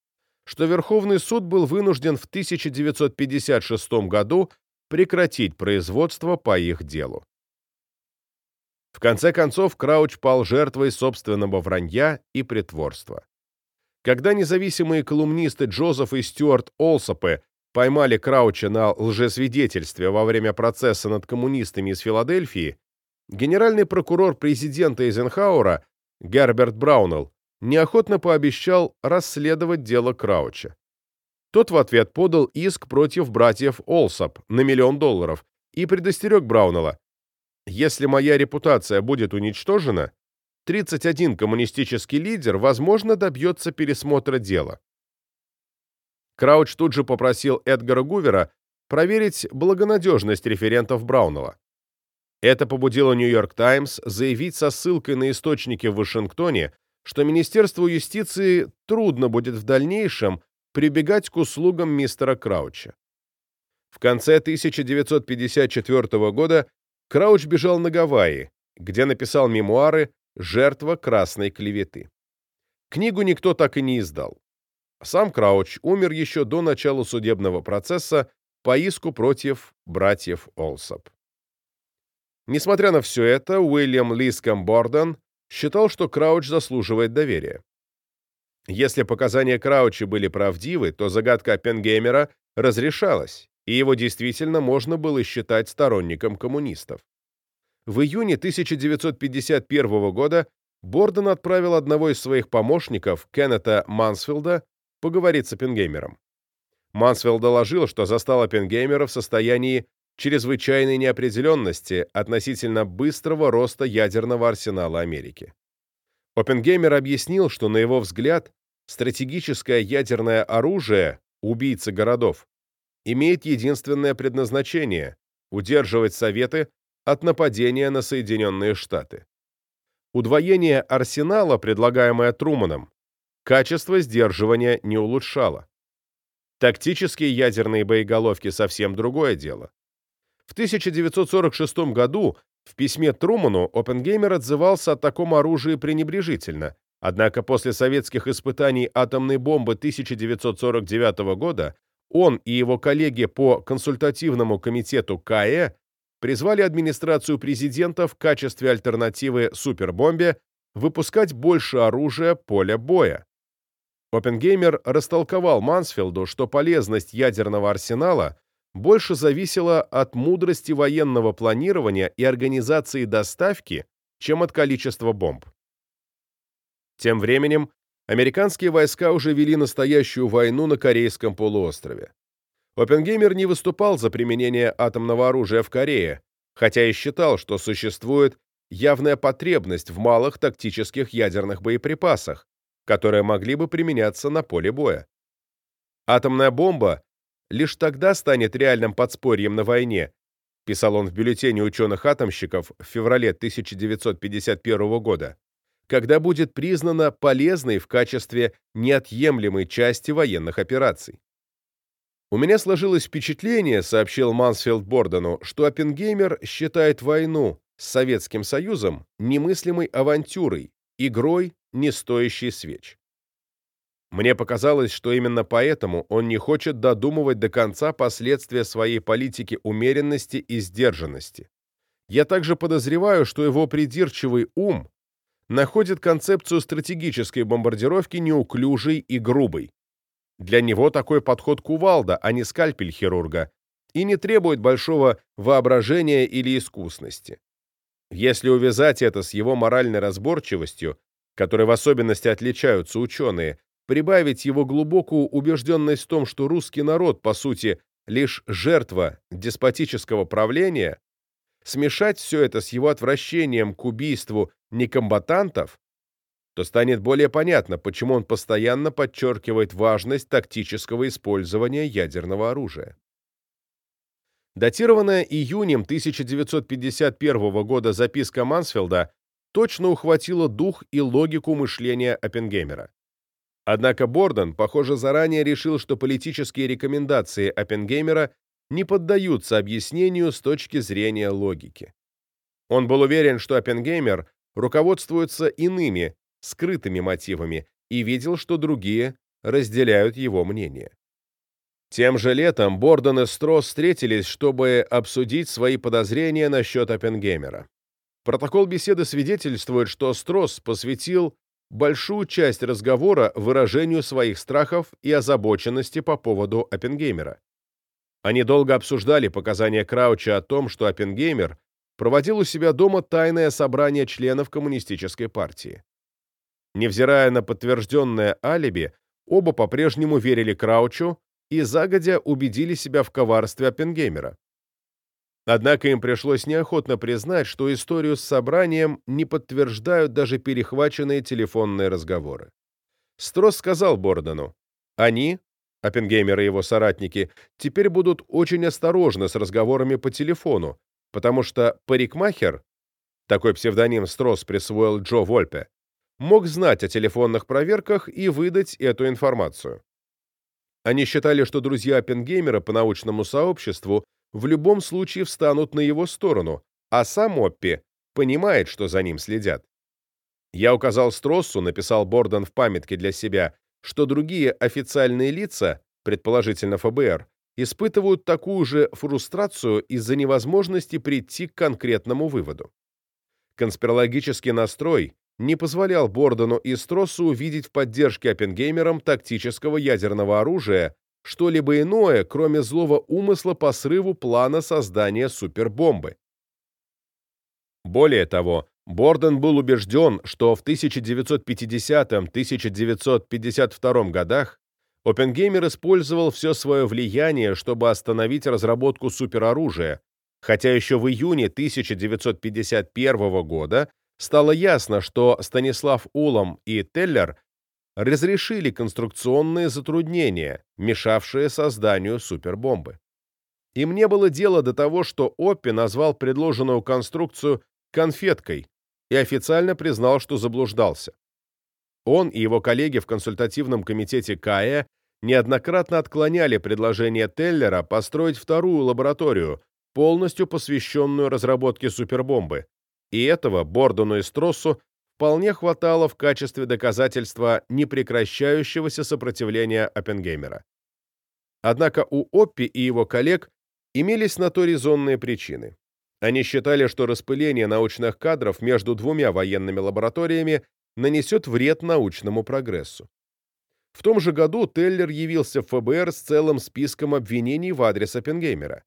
что Верховный суд был вынужден в 1956 году прекратить производство по их делу. В конце концов, Крауч пал жертвой собственного вранья и притворства. Когда независимые колумнисты Джозеф и Стюарт Олсопы поймали Крауча на лжесвидетельстве во время процесса над коммунистами из Филадельфии, генеральный прокурор президента Эйзенхауэра Герберт Браунелл неохотно пообещал расследовать дело Крауча. Тот в ответ подал иск против братьев Олсоп на миллион долларов и предостерег Браунелла, «Если моя репутация будет уничтожена, 31 коммунистический лидер, возможно, добьется пересмотра дела. Крауч тут же попросил Эдгара Гувера проверить благонадежность референтов Браунова. Это побудило «Нью-Йорк Таймс» заявить со ссылкой на источники в Вашингтоне, что Министерству юстиции трудно будет в дальнейшем прибегать к услугам мистера Крауча. В конце 1954 года Крауч бежал на Гавайи, где написал мемуары Жертва красной клеветы. Книгу никто так и не издал. Сам Крауч умер еще до начала судебного процесса по иску против братьев Олсоп. Несмотря на все это, Уильям Лиском Борден считал, что Крауч заслуживает доверия. Если показания Крауча были правдивы, то загадка Оппенгеймера разрешалась, и его действительно можно было считать сторонником коммунистов. В июне 1951 года Борден отправил одного из своих помощников, Кеннета Мансфилда, поговорить с Оппенгеймером. Мансфилд доложил, что застал Оппенгеймера в состоянии чрезвычайной неопределенности относительно быстрого роста ядерного арсенала Америки. Оппенгеймер объяснил, что, на его взгляд, стратегическое ядерное оружие, убийца городов, имеет единственное предназначение – удерживать Советы от нападения на Соединенные Штаты. Удвоение арсенала, предлагаемое Труманом, качество сдерживания не улучшало. Тактические ядерные боеголовки совсем другое дело. В 1946 году в письме Труману Оппенгеймер отзывался о таком оружии пренебрежительно, однако после советских испытаний атомной бомбы 1949 года он и его коллеги по консультативному комитету КАЭ призвали администрацию президента в качестве альтернативы супербомбе выпускать больше оружия поля боя. Оппенгеймер растолковал Мансфилду, что полезность ядерного арсенала больше зависела от мудрости военного планирования и организации доставки, чем от количества бомб. Тем временем американские войска уже вели настоящую войну на Корейском полуострове. Оппенгеймер не выступал за применение атомного оружия в Корее, хотя и считал, что существует явная потребность в малых тактических ядерных боеприпасах, которые могли бы применяться на поле боя. Атомная бомба лишь тогда станет реальным подспорьем на войне, писал он в бюллетене ученых-атомщиков в феврале 1951 года, когда будет признана полезной в качестве неотъемлемой части военных операций. «У меня сложилось впечатление, — сообщил Мансфилд Бордену, — что Оппенгеймер считает войну с Советским Союзом немыслимой авантюрой, игрой, не стоящей свеч. Мне показалось, что именно поэтому он не хочет додумывать до конца последствия своей политики умеренности и сдержанности. Я также подозреваю, что его придирчивый ум находит концепцию стратегической бомбардировки неуклюжей и грубой. Для него такой подход кувалда, а не скальпель хирурга, и не требует большого воображения или искусности. Если увязать это с его моральной разборчивостью, которой в особенности отличаются ученые, прибавить его глубокую убежденность в том, что русский народ, по сути, лишь жертва деспотического правления, смешать все это с его отвращением к убийству некомбатантов, то станет более понятно, почему он постоянно подчеркивает важность тактического использования ядерного оружия. Датированная июнем 1951 года записка Мансфелда точно ухватила дух и логику мышления Оппенгеймера. Однако Борден, похоже, заранее решил, что политические рекомендации Оппенгеймера не поддаются объяснению с точки зрения логики. Он был уверен, что Оппенгеймер руководствуется иными, скрытыми мотивами и видел, что другие разделяют его мнение. Тем же летом Борден и Стросс встретились, чтобы обсудить свои подозрения насчет Оппенгеймера. Протокол беседы свидетельствует, что Стросс посвятил большую часть разговора выражению своих страхов и озабоченности по поводу Оппенгеймера. Они долго обсуждали показания Крауча о том, что Оппенгеймер проводил у себя дома тайное собрание членов коммунистической партии. Невзирая на подтвержденное алиби, оба по-прежнему верили Краучу и загодя убедили себя в коварстве Оппенгеймера. Однако им пришлось неохотно признать, что историю с собранием не подтверждают даже перехваченные телефонные разговоры. Стросс сказал Бордону, они, Оппенгеймер и его соратники, теперь будут очень осторожны с разговорами по телефону, потому что парикмахер, такой псевдоним Стросс присвоил Джо Вольпе, мог знать о телефонных проверках и выдать эту информацию. Они считали, что друзья Оппенгеймера по научному сообществу в любом случае встанут на его сторону, а сам Оппи понимает, что за ним следят. Я указал Строссу, написал Борден в памятке для себя, что другие официальные лица, предположительно ФБР, испытывают такую же фрустрацию из-за невозможности прийти к конкретному выводу. Конспирологический настрой не позволял Бордену и Строссу увидеть в поддержке Оппенгеймером тактического ядерного оружия что-либо иное, кроме злого умысла по срыву плана создания супербомбы. Более того, Борден был убежден, что в 1950-1952 годах Оппенгеймер использовал все свое влияние, чтобы остановить разработку супероружия, хотя еще в июне 1951 года стало ясно, что Станислав Улом и Теллер разрешили конструкционные затруднения, мешавшие созданию супербомбы. Им не было дела до того, что Оппи назвал предложенную конструкцию «конфеткой» и официально признал, что заблуждался. Он и его коллеги в консультативном комитете КАЭ неоднократно отклоняли предложение Теллера построить вторую лабораторию, полностью посвященную разработке супербомбы, и этого Бордону и Строссу вполне хватало в качестве доказательства непрекращающегося сопротивления Оппенгеймера. Однако у Оппи и его коллег имелись на то резонные причины. Они считали, что распыление научных кадров между двумя военными лабораториями нанесет вред научному прогрессу. В том же году Теллер явился в ФБР с целым списком обвинений в адрес Оппенгеймера.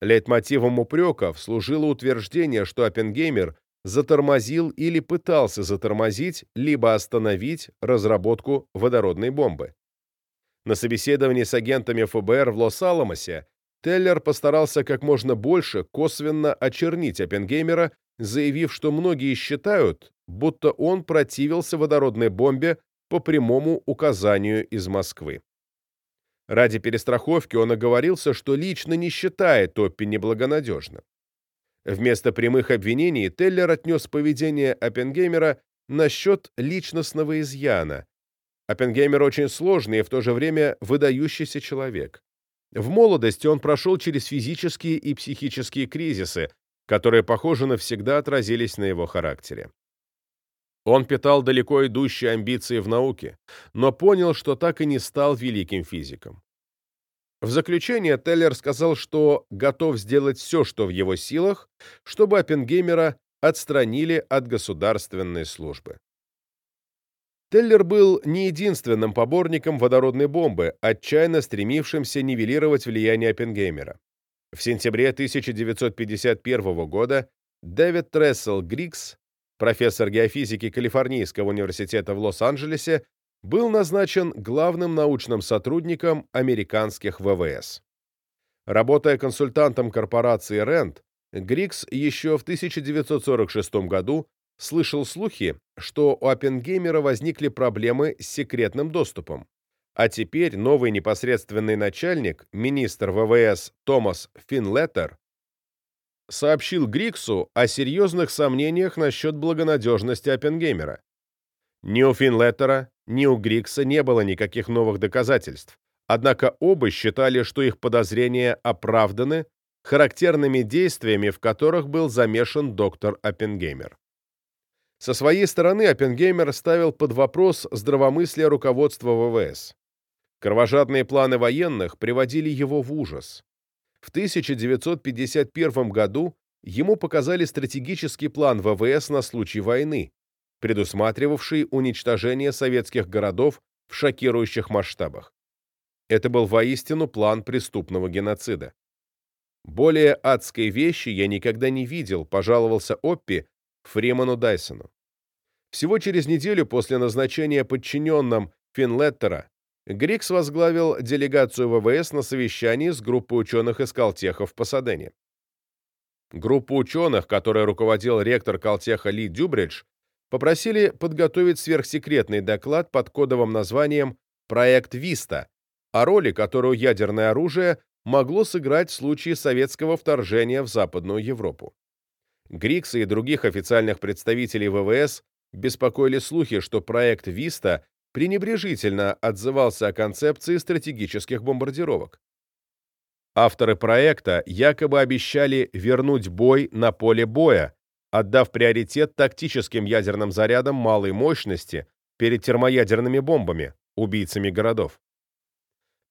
Лейтмотивом упреков служило утверждение, что Оппенгеймер затормозил или пытался затормозить, либо остановить разработку водородной бомбы. На собеседовании с агентами ФБР в Лос-Аламосе Теллер постарался как можно больше косвенно очернить Оппенгеймера, заявив, что многие считают, будто он противился водородной бомбе по прямому указанию из Москвы. Ради перестраховки он оговорился, что лично не считает Оппи неблагонадежным. Вместо прямых обвинений Теллер отнес поведение Оппенгеймера на счет личностного изъяна. Оппенгеймер очень сложный и в то же время выдающийся человек. В молодости он прошел через физические и психические кризисы, которые, похоже, навсегда отразились на его характере. Он питал далеко идущие амбиции в науке, но понял, что так и не стал великим физиком. В заключение Теллер сказал, что готов сделать все, что в его силах, чтобы Оппенгеймера отстранили от государственной службы. Теллер был не единственным поборником водородной бомбы, отчаянно стремившимся нивелировать влияние Оппенгеймера. В сентябре 1951 года Дэвид Трессел Грикс, профессор геофизики Калифорнийского университета в Лос-Анджелесе, был назначен главным научным сотрудником американских ВВС. Работая консультантом корпорации RAND, Грикс еще в 1946 году слышал слухи, что у Оппенгеймера возникли проблемы с секретным доступом. А теперь новый непосредственный начальник, министр ВВС Томас Финлеттер, сообщил Гриксу о серьезных сомнениях насчет благонадежности Оппенгеймера. Ни у Финлеттера, ни у Грикса не было никаких новых доказательств, однако оба считали, что их подозрения оправданы характерными действиями, в которых был замешан доктор Оппенгеймер. Со своей стороны Оппенгеймер ставил под вопрос здравомыслие руководства ВВС. Кровожадные планы военных приводили его в ужас. В 1951 году ему показали стратегический план ВВС на случай войны, предусматривавший уничтожение советских городов в шокирующих масштабах. Это был воистину план преступного геноцида. Более адской вещи я никогда не видел, пожаловался Оппи Фриману Дайсону. Всего через неделю после назначения подчиненным Финлеттера Грикс возглавил делегацию ВВС на совещании с группой ученых из Калтеха в Пасадене. Группу ученых, которой руководил ректор Калтеха Ли Дюбридж, попросили подготовить сверхсекретный доклад под кодовым названием «Проект Виста», о роли, которую ядерное оружие могло сыграть в случае советского вторжения в Западную Европу. Грикса и других официальных представителей ВВС беспокоили слухи, что проект «Виста» пренебрежительно отзывался о концепции стратегических бомбардировок. Авторы проекта якобы обещали вернуть бой на поле боя, отдав приоритет тактическим ядерным зарядам малой мощности перед термоядерными бомбами, убийцами городов.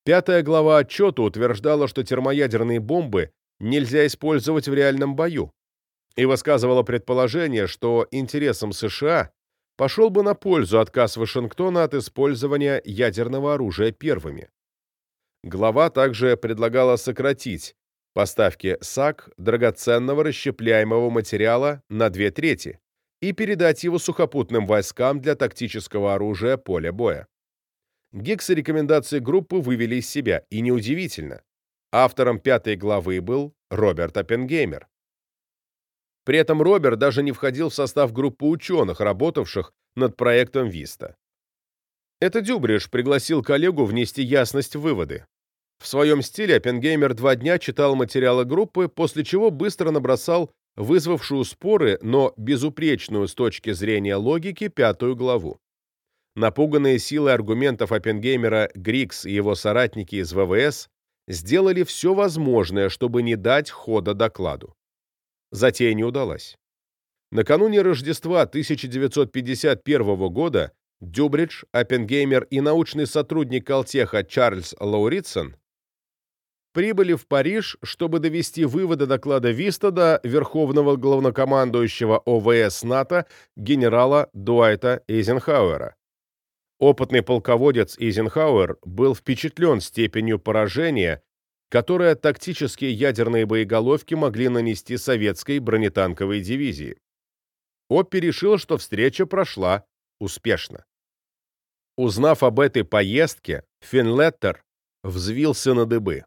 Пятая глава отчета утверждала, что термоядерные бомбы нельзя использовать в реальном бою, и высказывала предположение, что интересам США пошел бы на пользу отказ Вашингтона от использования ядерного оружия первыми. Глава также предлагала сократить поставки САК драгоценного расщепляемого материала на две трети и передать его сухопутным войскам для тактического оружия поля боя. И рекомендации группы вывели из себя, и неудивительно. Автором пятой главы был Роберт Оппенгеймер. При этом Роберт даже не входил в состав группы ученых, работавших над проектом Виста. Это Дюбриш пригласил коллегу внести ясность в выводы. В своем стиле Оппенгеймер два дня читал материалы группы, после чего быстро набросал вызвавшую споры, но безупречную с точки зрения логики пятую главу. Напуганные силой аргументов Оппенгеймера Грикс и его соратники из ВВС сделали все возможное, чтобы не дать хода докладу. Затея не удалась. Накануне Рождества 1951 года Дюбридж, Оппенгеймер и научный сотрудник Калтеха Чарльз Лауритсон прибыли в Париж, чтобы довести выводы доклада Виста верховного главнокомандующего ОВС НАТО генерала Дуайта Эйзенхауэра. Опытный полководец Эйзенхауэр был впечатлен степенью поражения которое тактические ядерные боеголовки могли нанести советской бронетанковой дивизии. Оппи решил, что встреча прошла успешно. Узнав об этой поездке, Финлеттер взвился на дыбы.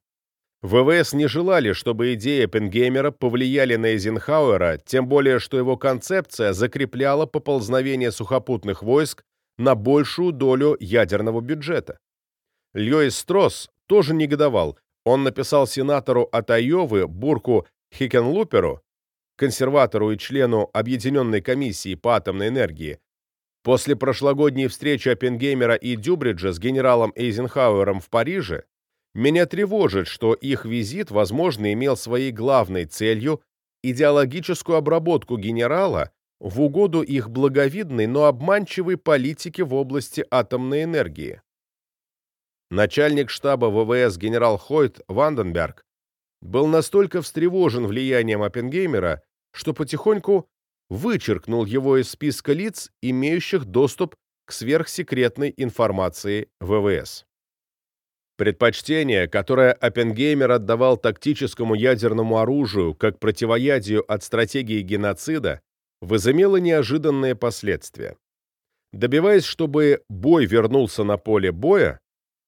ВВС не желали, чтобы идеи Пенгеймера повлияли на Эйзенхауэра, тем более, что его концепция закрепляла поползновение сухопутных войск на большую долю ядерного бюджета. Льюис Стросс тоже негодовал, он написал сенатору от Айовы Бурку Хикенлуперу, консерватору и члену Объединенной комиссии по атомной энергии, после прошлогодней встречи Оппенгеймера и Дюбриджа с генералом Эйзенхауэром в Париже, меня тревожит, что их визит, возможно, имел своей главной целью идеологическую обработку генерала в угоду их благовидной, но обманчивой политике в области атомной энергии. Начальник штаба ВВС генерал Хойт Ванденберг был настолько встревожен влиянием Оппенгеймера, что потихоньку вычеркнул его из списка лиц, имеющих доступ к сверхсекретной информации ВВС. Предпочтение, которое Оппенгеймер отдавал тактическому ядерному оружию как противоядию от стратегии геноцида, возымело неожиданные последствия. Добиваясь, чтобы бой вернулся на поле боя,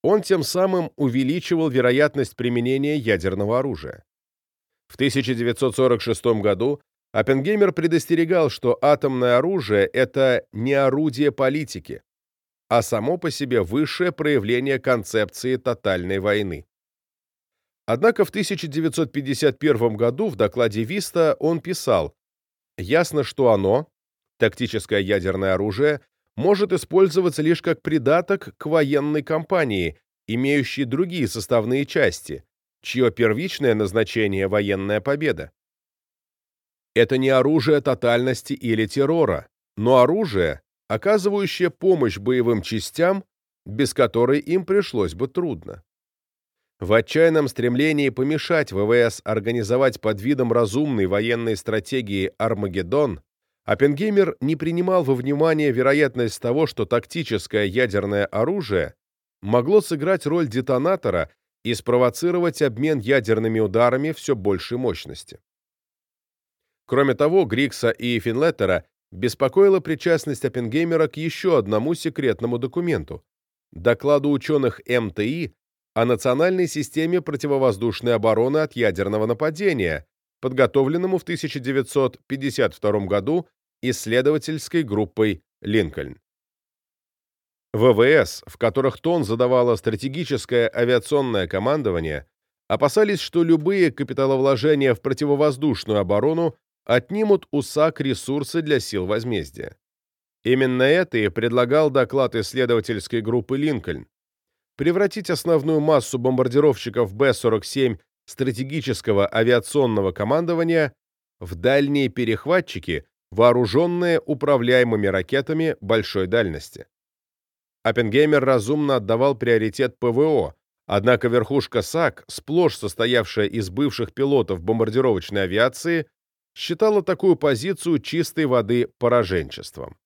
он тем самым увеличивал вероятность применения ядерного оружия. В 1946 году Оппенгеймер предостерегал, что атомное оружие – это не орудие политики, а само по себе высшее проявление концепции тотальной войны. Однако в 1951 году в докладе Виста он писал «Ясно, что оно, тактическое ядерное оружие, может использоваться лишь как придаток к военной кампании, имеющей другие составные части, чье первичное назначение – военная победа. Это не оружие тотальности или террора, но оружие, оказывающее помощь боевым частям, без которой им пришлось бы трудно. В отчаянном стремлении помешать ВВС организовать под видом разумной военной стратегии «Армагеддон» Оппенгеймер не принимал во внимание вероятность того, что тактическое ядерное оружие могло сыграть роль детонатора и спровоцировать обмен ядерными ударами все большей мощности. Кроме того, Грикса и Финлеттера беспокоила причастность Оппенгеймера к еще одному секретному документу – докладу ученых МТИ о национальной системе противовоздушной обороны от ядерного нападения, подготовленному в 1952 году исследовательской группой «Линкольн». ВВС, в которых тон задавало стратегическое авиационное командование, опасались, что любые капиталовложения в противовоздушную оборону отнимут у САК ресурсы для сил возмездия. Именно это и предлагал доклад исследовательской группы «Линкольн». Превратить основную массу бомбардировщиков Б-47 стратегического авиационного командования в дальние перехватчики, вооруженные управляемыми ракетами большой дальности. Оппенгеймер разумно отдавал приоритет ПВО, однако верхушка САК, сплошь состоявшая из бывших пилотов бомбардировочной авиации, считала такую позицию чистой воды пораженчеством.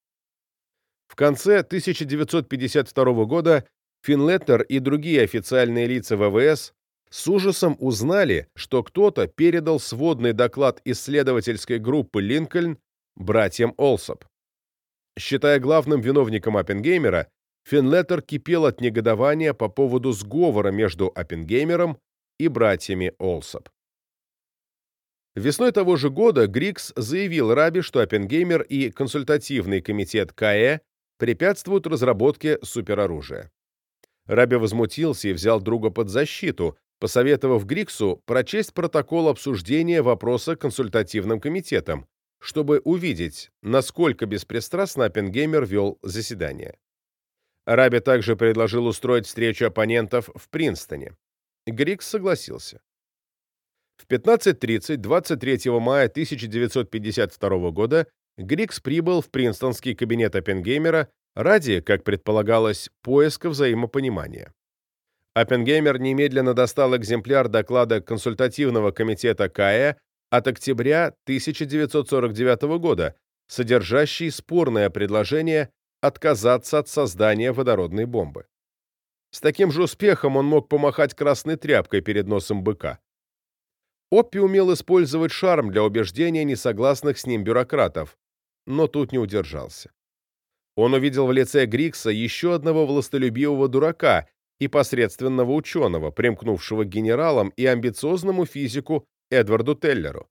В конце 1952 года Финлеттер и другие официальные лица ВВС с ужасом узнали, что кто-то передал сводный доклад исследовательской группы «Линкольн» братьям Олсоп. Считая главным виновником Оппенгеймера, Финлеттер кипел от негодования по поводу сговора между Оппенгеймером и братьями Олсоп. Весной того же года Грикс заявил Раби, что Оппенгеймер и консультативный комитет КАЭ препятствуют разработке супероружия. Раби возмутился и взял друга под защиту, посоветовав Гриксу прочесть протокол обсуждения вопроса консультативным комитетом, чтобы увидеть, насколько беспристрастно Оппенгеймер вел заседание. Раби также предложил устроить встречу оппонентов в Принстоне. Грикс согласился. В 15.30 23 мая 1952 года Грикс прибыл в принстонский кабинет Оппенгеймера ради, как предполагалось, поиска взаимопонимания. Оппенгеймер немедленно достал экземпляр доклада консультативного комитета КАЭ от октября 1949 года, содержащий спорное предложение отказаться от создания водородной бомбы. С таким же успехом он мог помахать красной тряпкой перед носом быка. Оппи умел использовать шарм для убеждения несогласных с ним бюрократов, но тут не удержался. Он увидел в лице Грикса еще одного властолюбивого дурака и посредственного ученого, примкнувшего к генералам и амбициозному физику Эдварду Теллеру.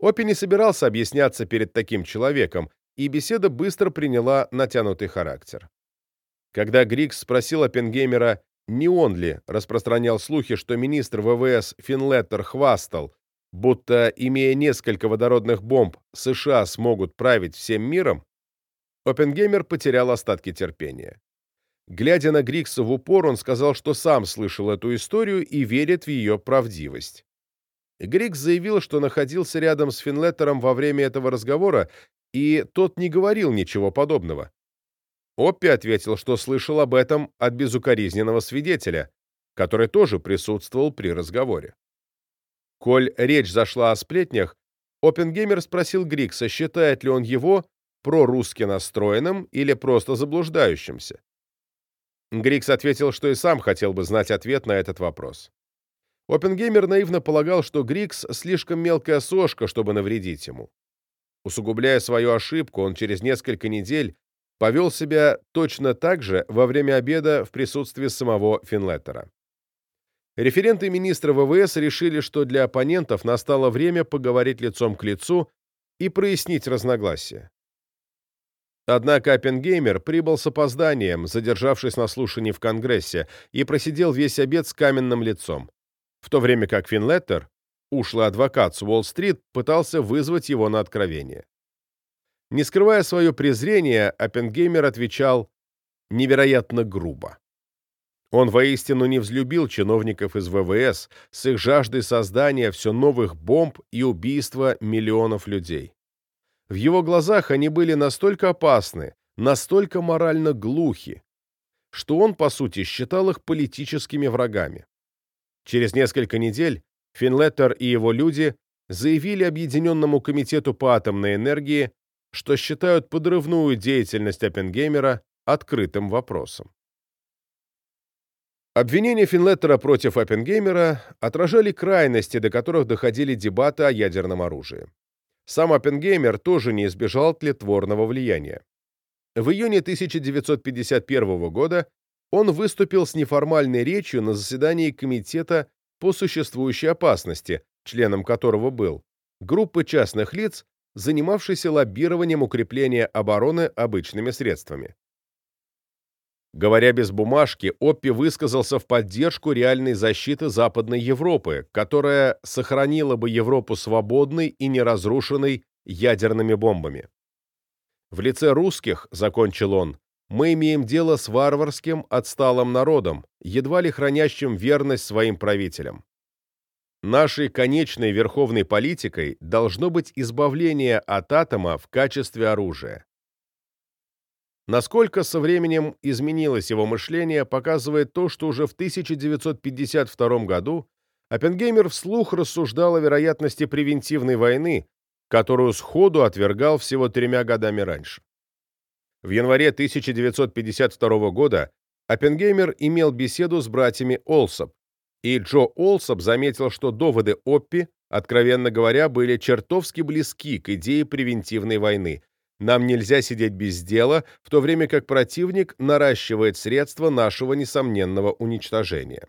Оппи не собирался объясняться перед таким человеком, и беседа быстро приняла натянутый характер. Когда Грикс спросил Оппенгеймера, не он ли распространял слухи, что министр ВВС Финлеттер хвастал, будто, имея несколько водородных бомб, США смогут править всем миром, Оппенгеймер потерял остатки терпения. Глядя на Грикса в упор, он сказал, что сам слышал эту историю и верит в ее правдивость. Грикс заявил, что находился рядом с Финлеттером во время этого разговора и тот не говорил ничего подобного. Оппи ответил, что слышал об этом от безукоризненного свидетеля, который тоже присутствовал при разговоре. Коль речь зашла о сплетнях, Оппенгеймер спросил Грикса, считает ли он его прорусски настроенным или просто заблуждающимся. Грикс ответил, что и сам хотел бы знать ответ на этот вопрос. Оппенгеймер наивно полагал, что Грикс слишком мелкая сошка, чтобы навредить ему. Усугубляя свою ошибку, он через несколько недель повел себя точно так же во время обеда в присутствии самого Финлеттера. Референты министра ВВС решили, что для оппонентов настало время поговорить лицом к лицу и прояснить разногласия. Однако Оппенгеймер прибыл с опозданием, задержавшись на слушании в Конгрессе, и просидел весь обед с каменным лицом, в то время как Финлеттер, ушлый адвокат с Уолл-стрит, пытался вызвать его на откровение. Не скрывая свое презрение, Оппенгеймер отвечал невероятно грубо. Он воистину не взлюбил чиновников из ВВС с их жаждой создания все новых бомб и убийства миллионов людей. В его глазах они были настолько опасны, настолько морально глухи, что он, по сути, считал их политическими врагами. Через несколько недель Финлеттер и его люди заявили Объединенному комитету по атомной энергии, что считают подрывную деятельность Оппенгеймера открытым вопросом. Обвинения Финлеттера против Оппенгеймера отражали крайности, до которых доходили дебаты о ядерном оружии. Сам Оппенгеймер тоже не избежал тлетворного влияния. В июне 1951 года он выступил с неформальной речью на заседании Комитета по существующей опасности, членом которого был, группы частных лиц, занимавшейся лоббированием укрепления обороны обычными средствами. Говоря без бумажки, Оппи высказался в поддержку реальной защиты Западной Европы, которая сохранила бы Европу свободной и неразрушенной ядерными бомбами. В лице русских, закончил он, мы имеем дело с варварским, отсталым народом, едва ли хранящим верность своим правителям. Нашей конечной верховной политикой должно быть избавление от атома в качестве оружия. Насколько со временем изменилось его мышление, показывает то, что уже в 1952 году Оппенгеймер вслух рассуждал о вероятности превентивной войны, которую сходу отвергал всего тремя годами раньше. В январе 1952 года Оппенгеймер имел беседу с братьями Олсоп, и Джо Олсоп заметил, что доводы Оппи, откровенно говоря, были чертовски близки к идее превентивной войны, нам нельзя сидеть без дела, в то время как противник наращивает средства нашего несомненного уничтожения.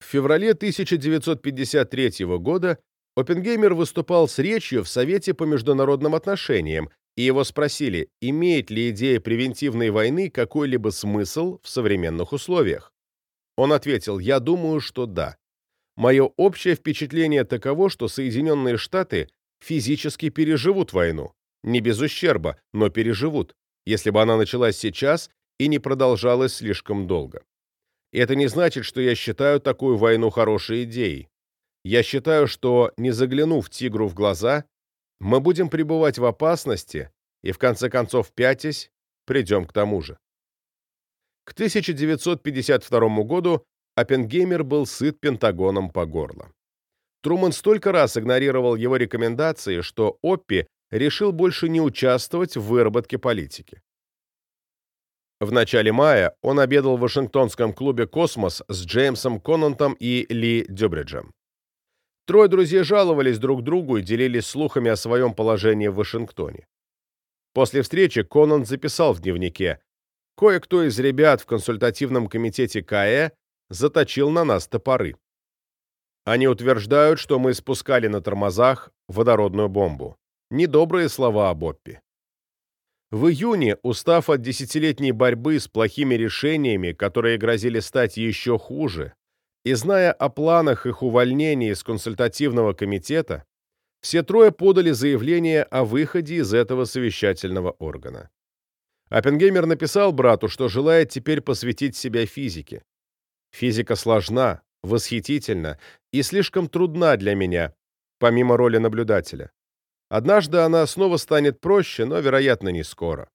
В феврале 1953 года Оппенгеймер выступал с речью в Совете по международным отношениям, и его спросили, имеет ли идея превентивной войны какой-либо смысл в современных условиях. Он ответил, я думаю, что да. Мое общее впечатление таково, что Соединенные Штаты физически переживут войну, не без ущерба, но переживут, если бы она началась сейчас и не продолжалась слишком долго. Это не значит, что я считаю такую войну хорошей идеей. Я считаю, что, не заглянув тигру в глаза, мы будем пребывать в опасности и, в конце концов, пятясь, придем к тому же. К 1952 году Оппенгеймер был сыт Пентагоном по горло. Труман столько раз игнорировал его рекомендации, что Оппи решил больше не участвовать в выработке политики. В начале мая он обедал в Вашингтонском клубе «Космос» с Джеймсом Коннантом и Ли Дюбриджем. Трое друзей жаловались друг другу и делились слухами о своем положении в Вашингтоне. После встречи Коннант записал в дневнике «Кое-кто из ребят в консультативном комитете КАЭ заточил на нас топоры. Они утверждают, что мы спускали на тормозах водородную бомбу недобрые слова о Боппи. В июне, устав от десятилетней борьбы с плохими решениями, которые грозили стать еще хуже, и зная о планах их увольнения из консультативного комитета, все трое подали заявление о выходе из этого совещательного органа. Оппенгеймер написал брату, что желает теперь посвятить себя физике. Физика сложна, восхитительна и слишком трудна для меня, помимо роли наблюдателя. Однажды она снова станет проще, но, вероятно, не скоро.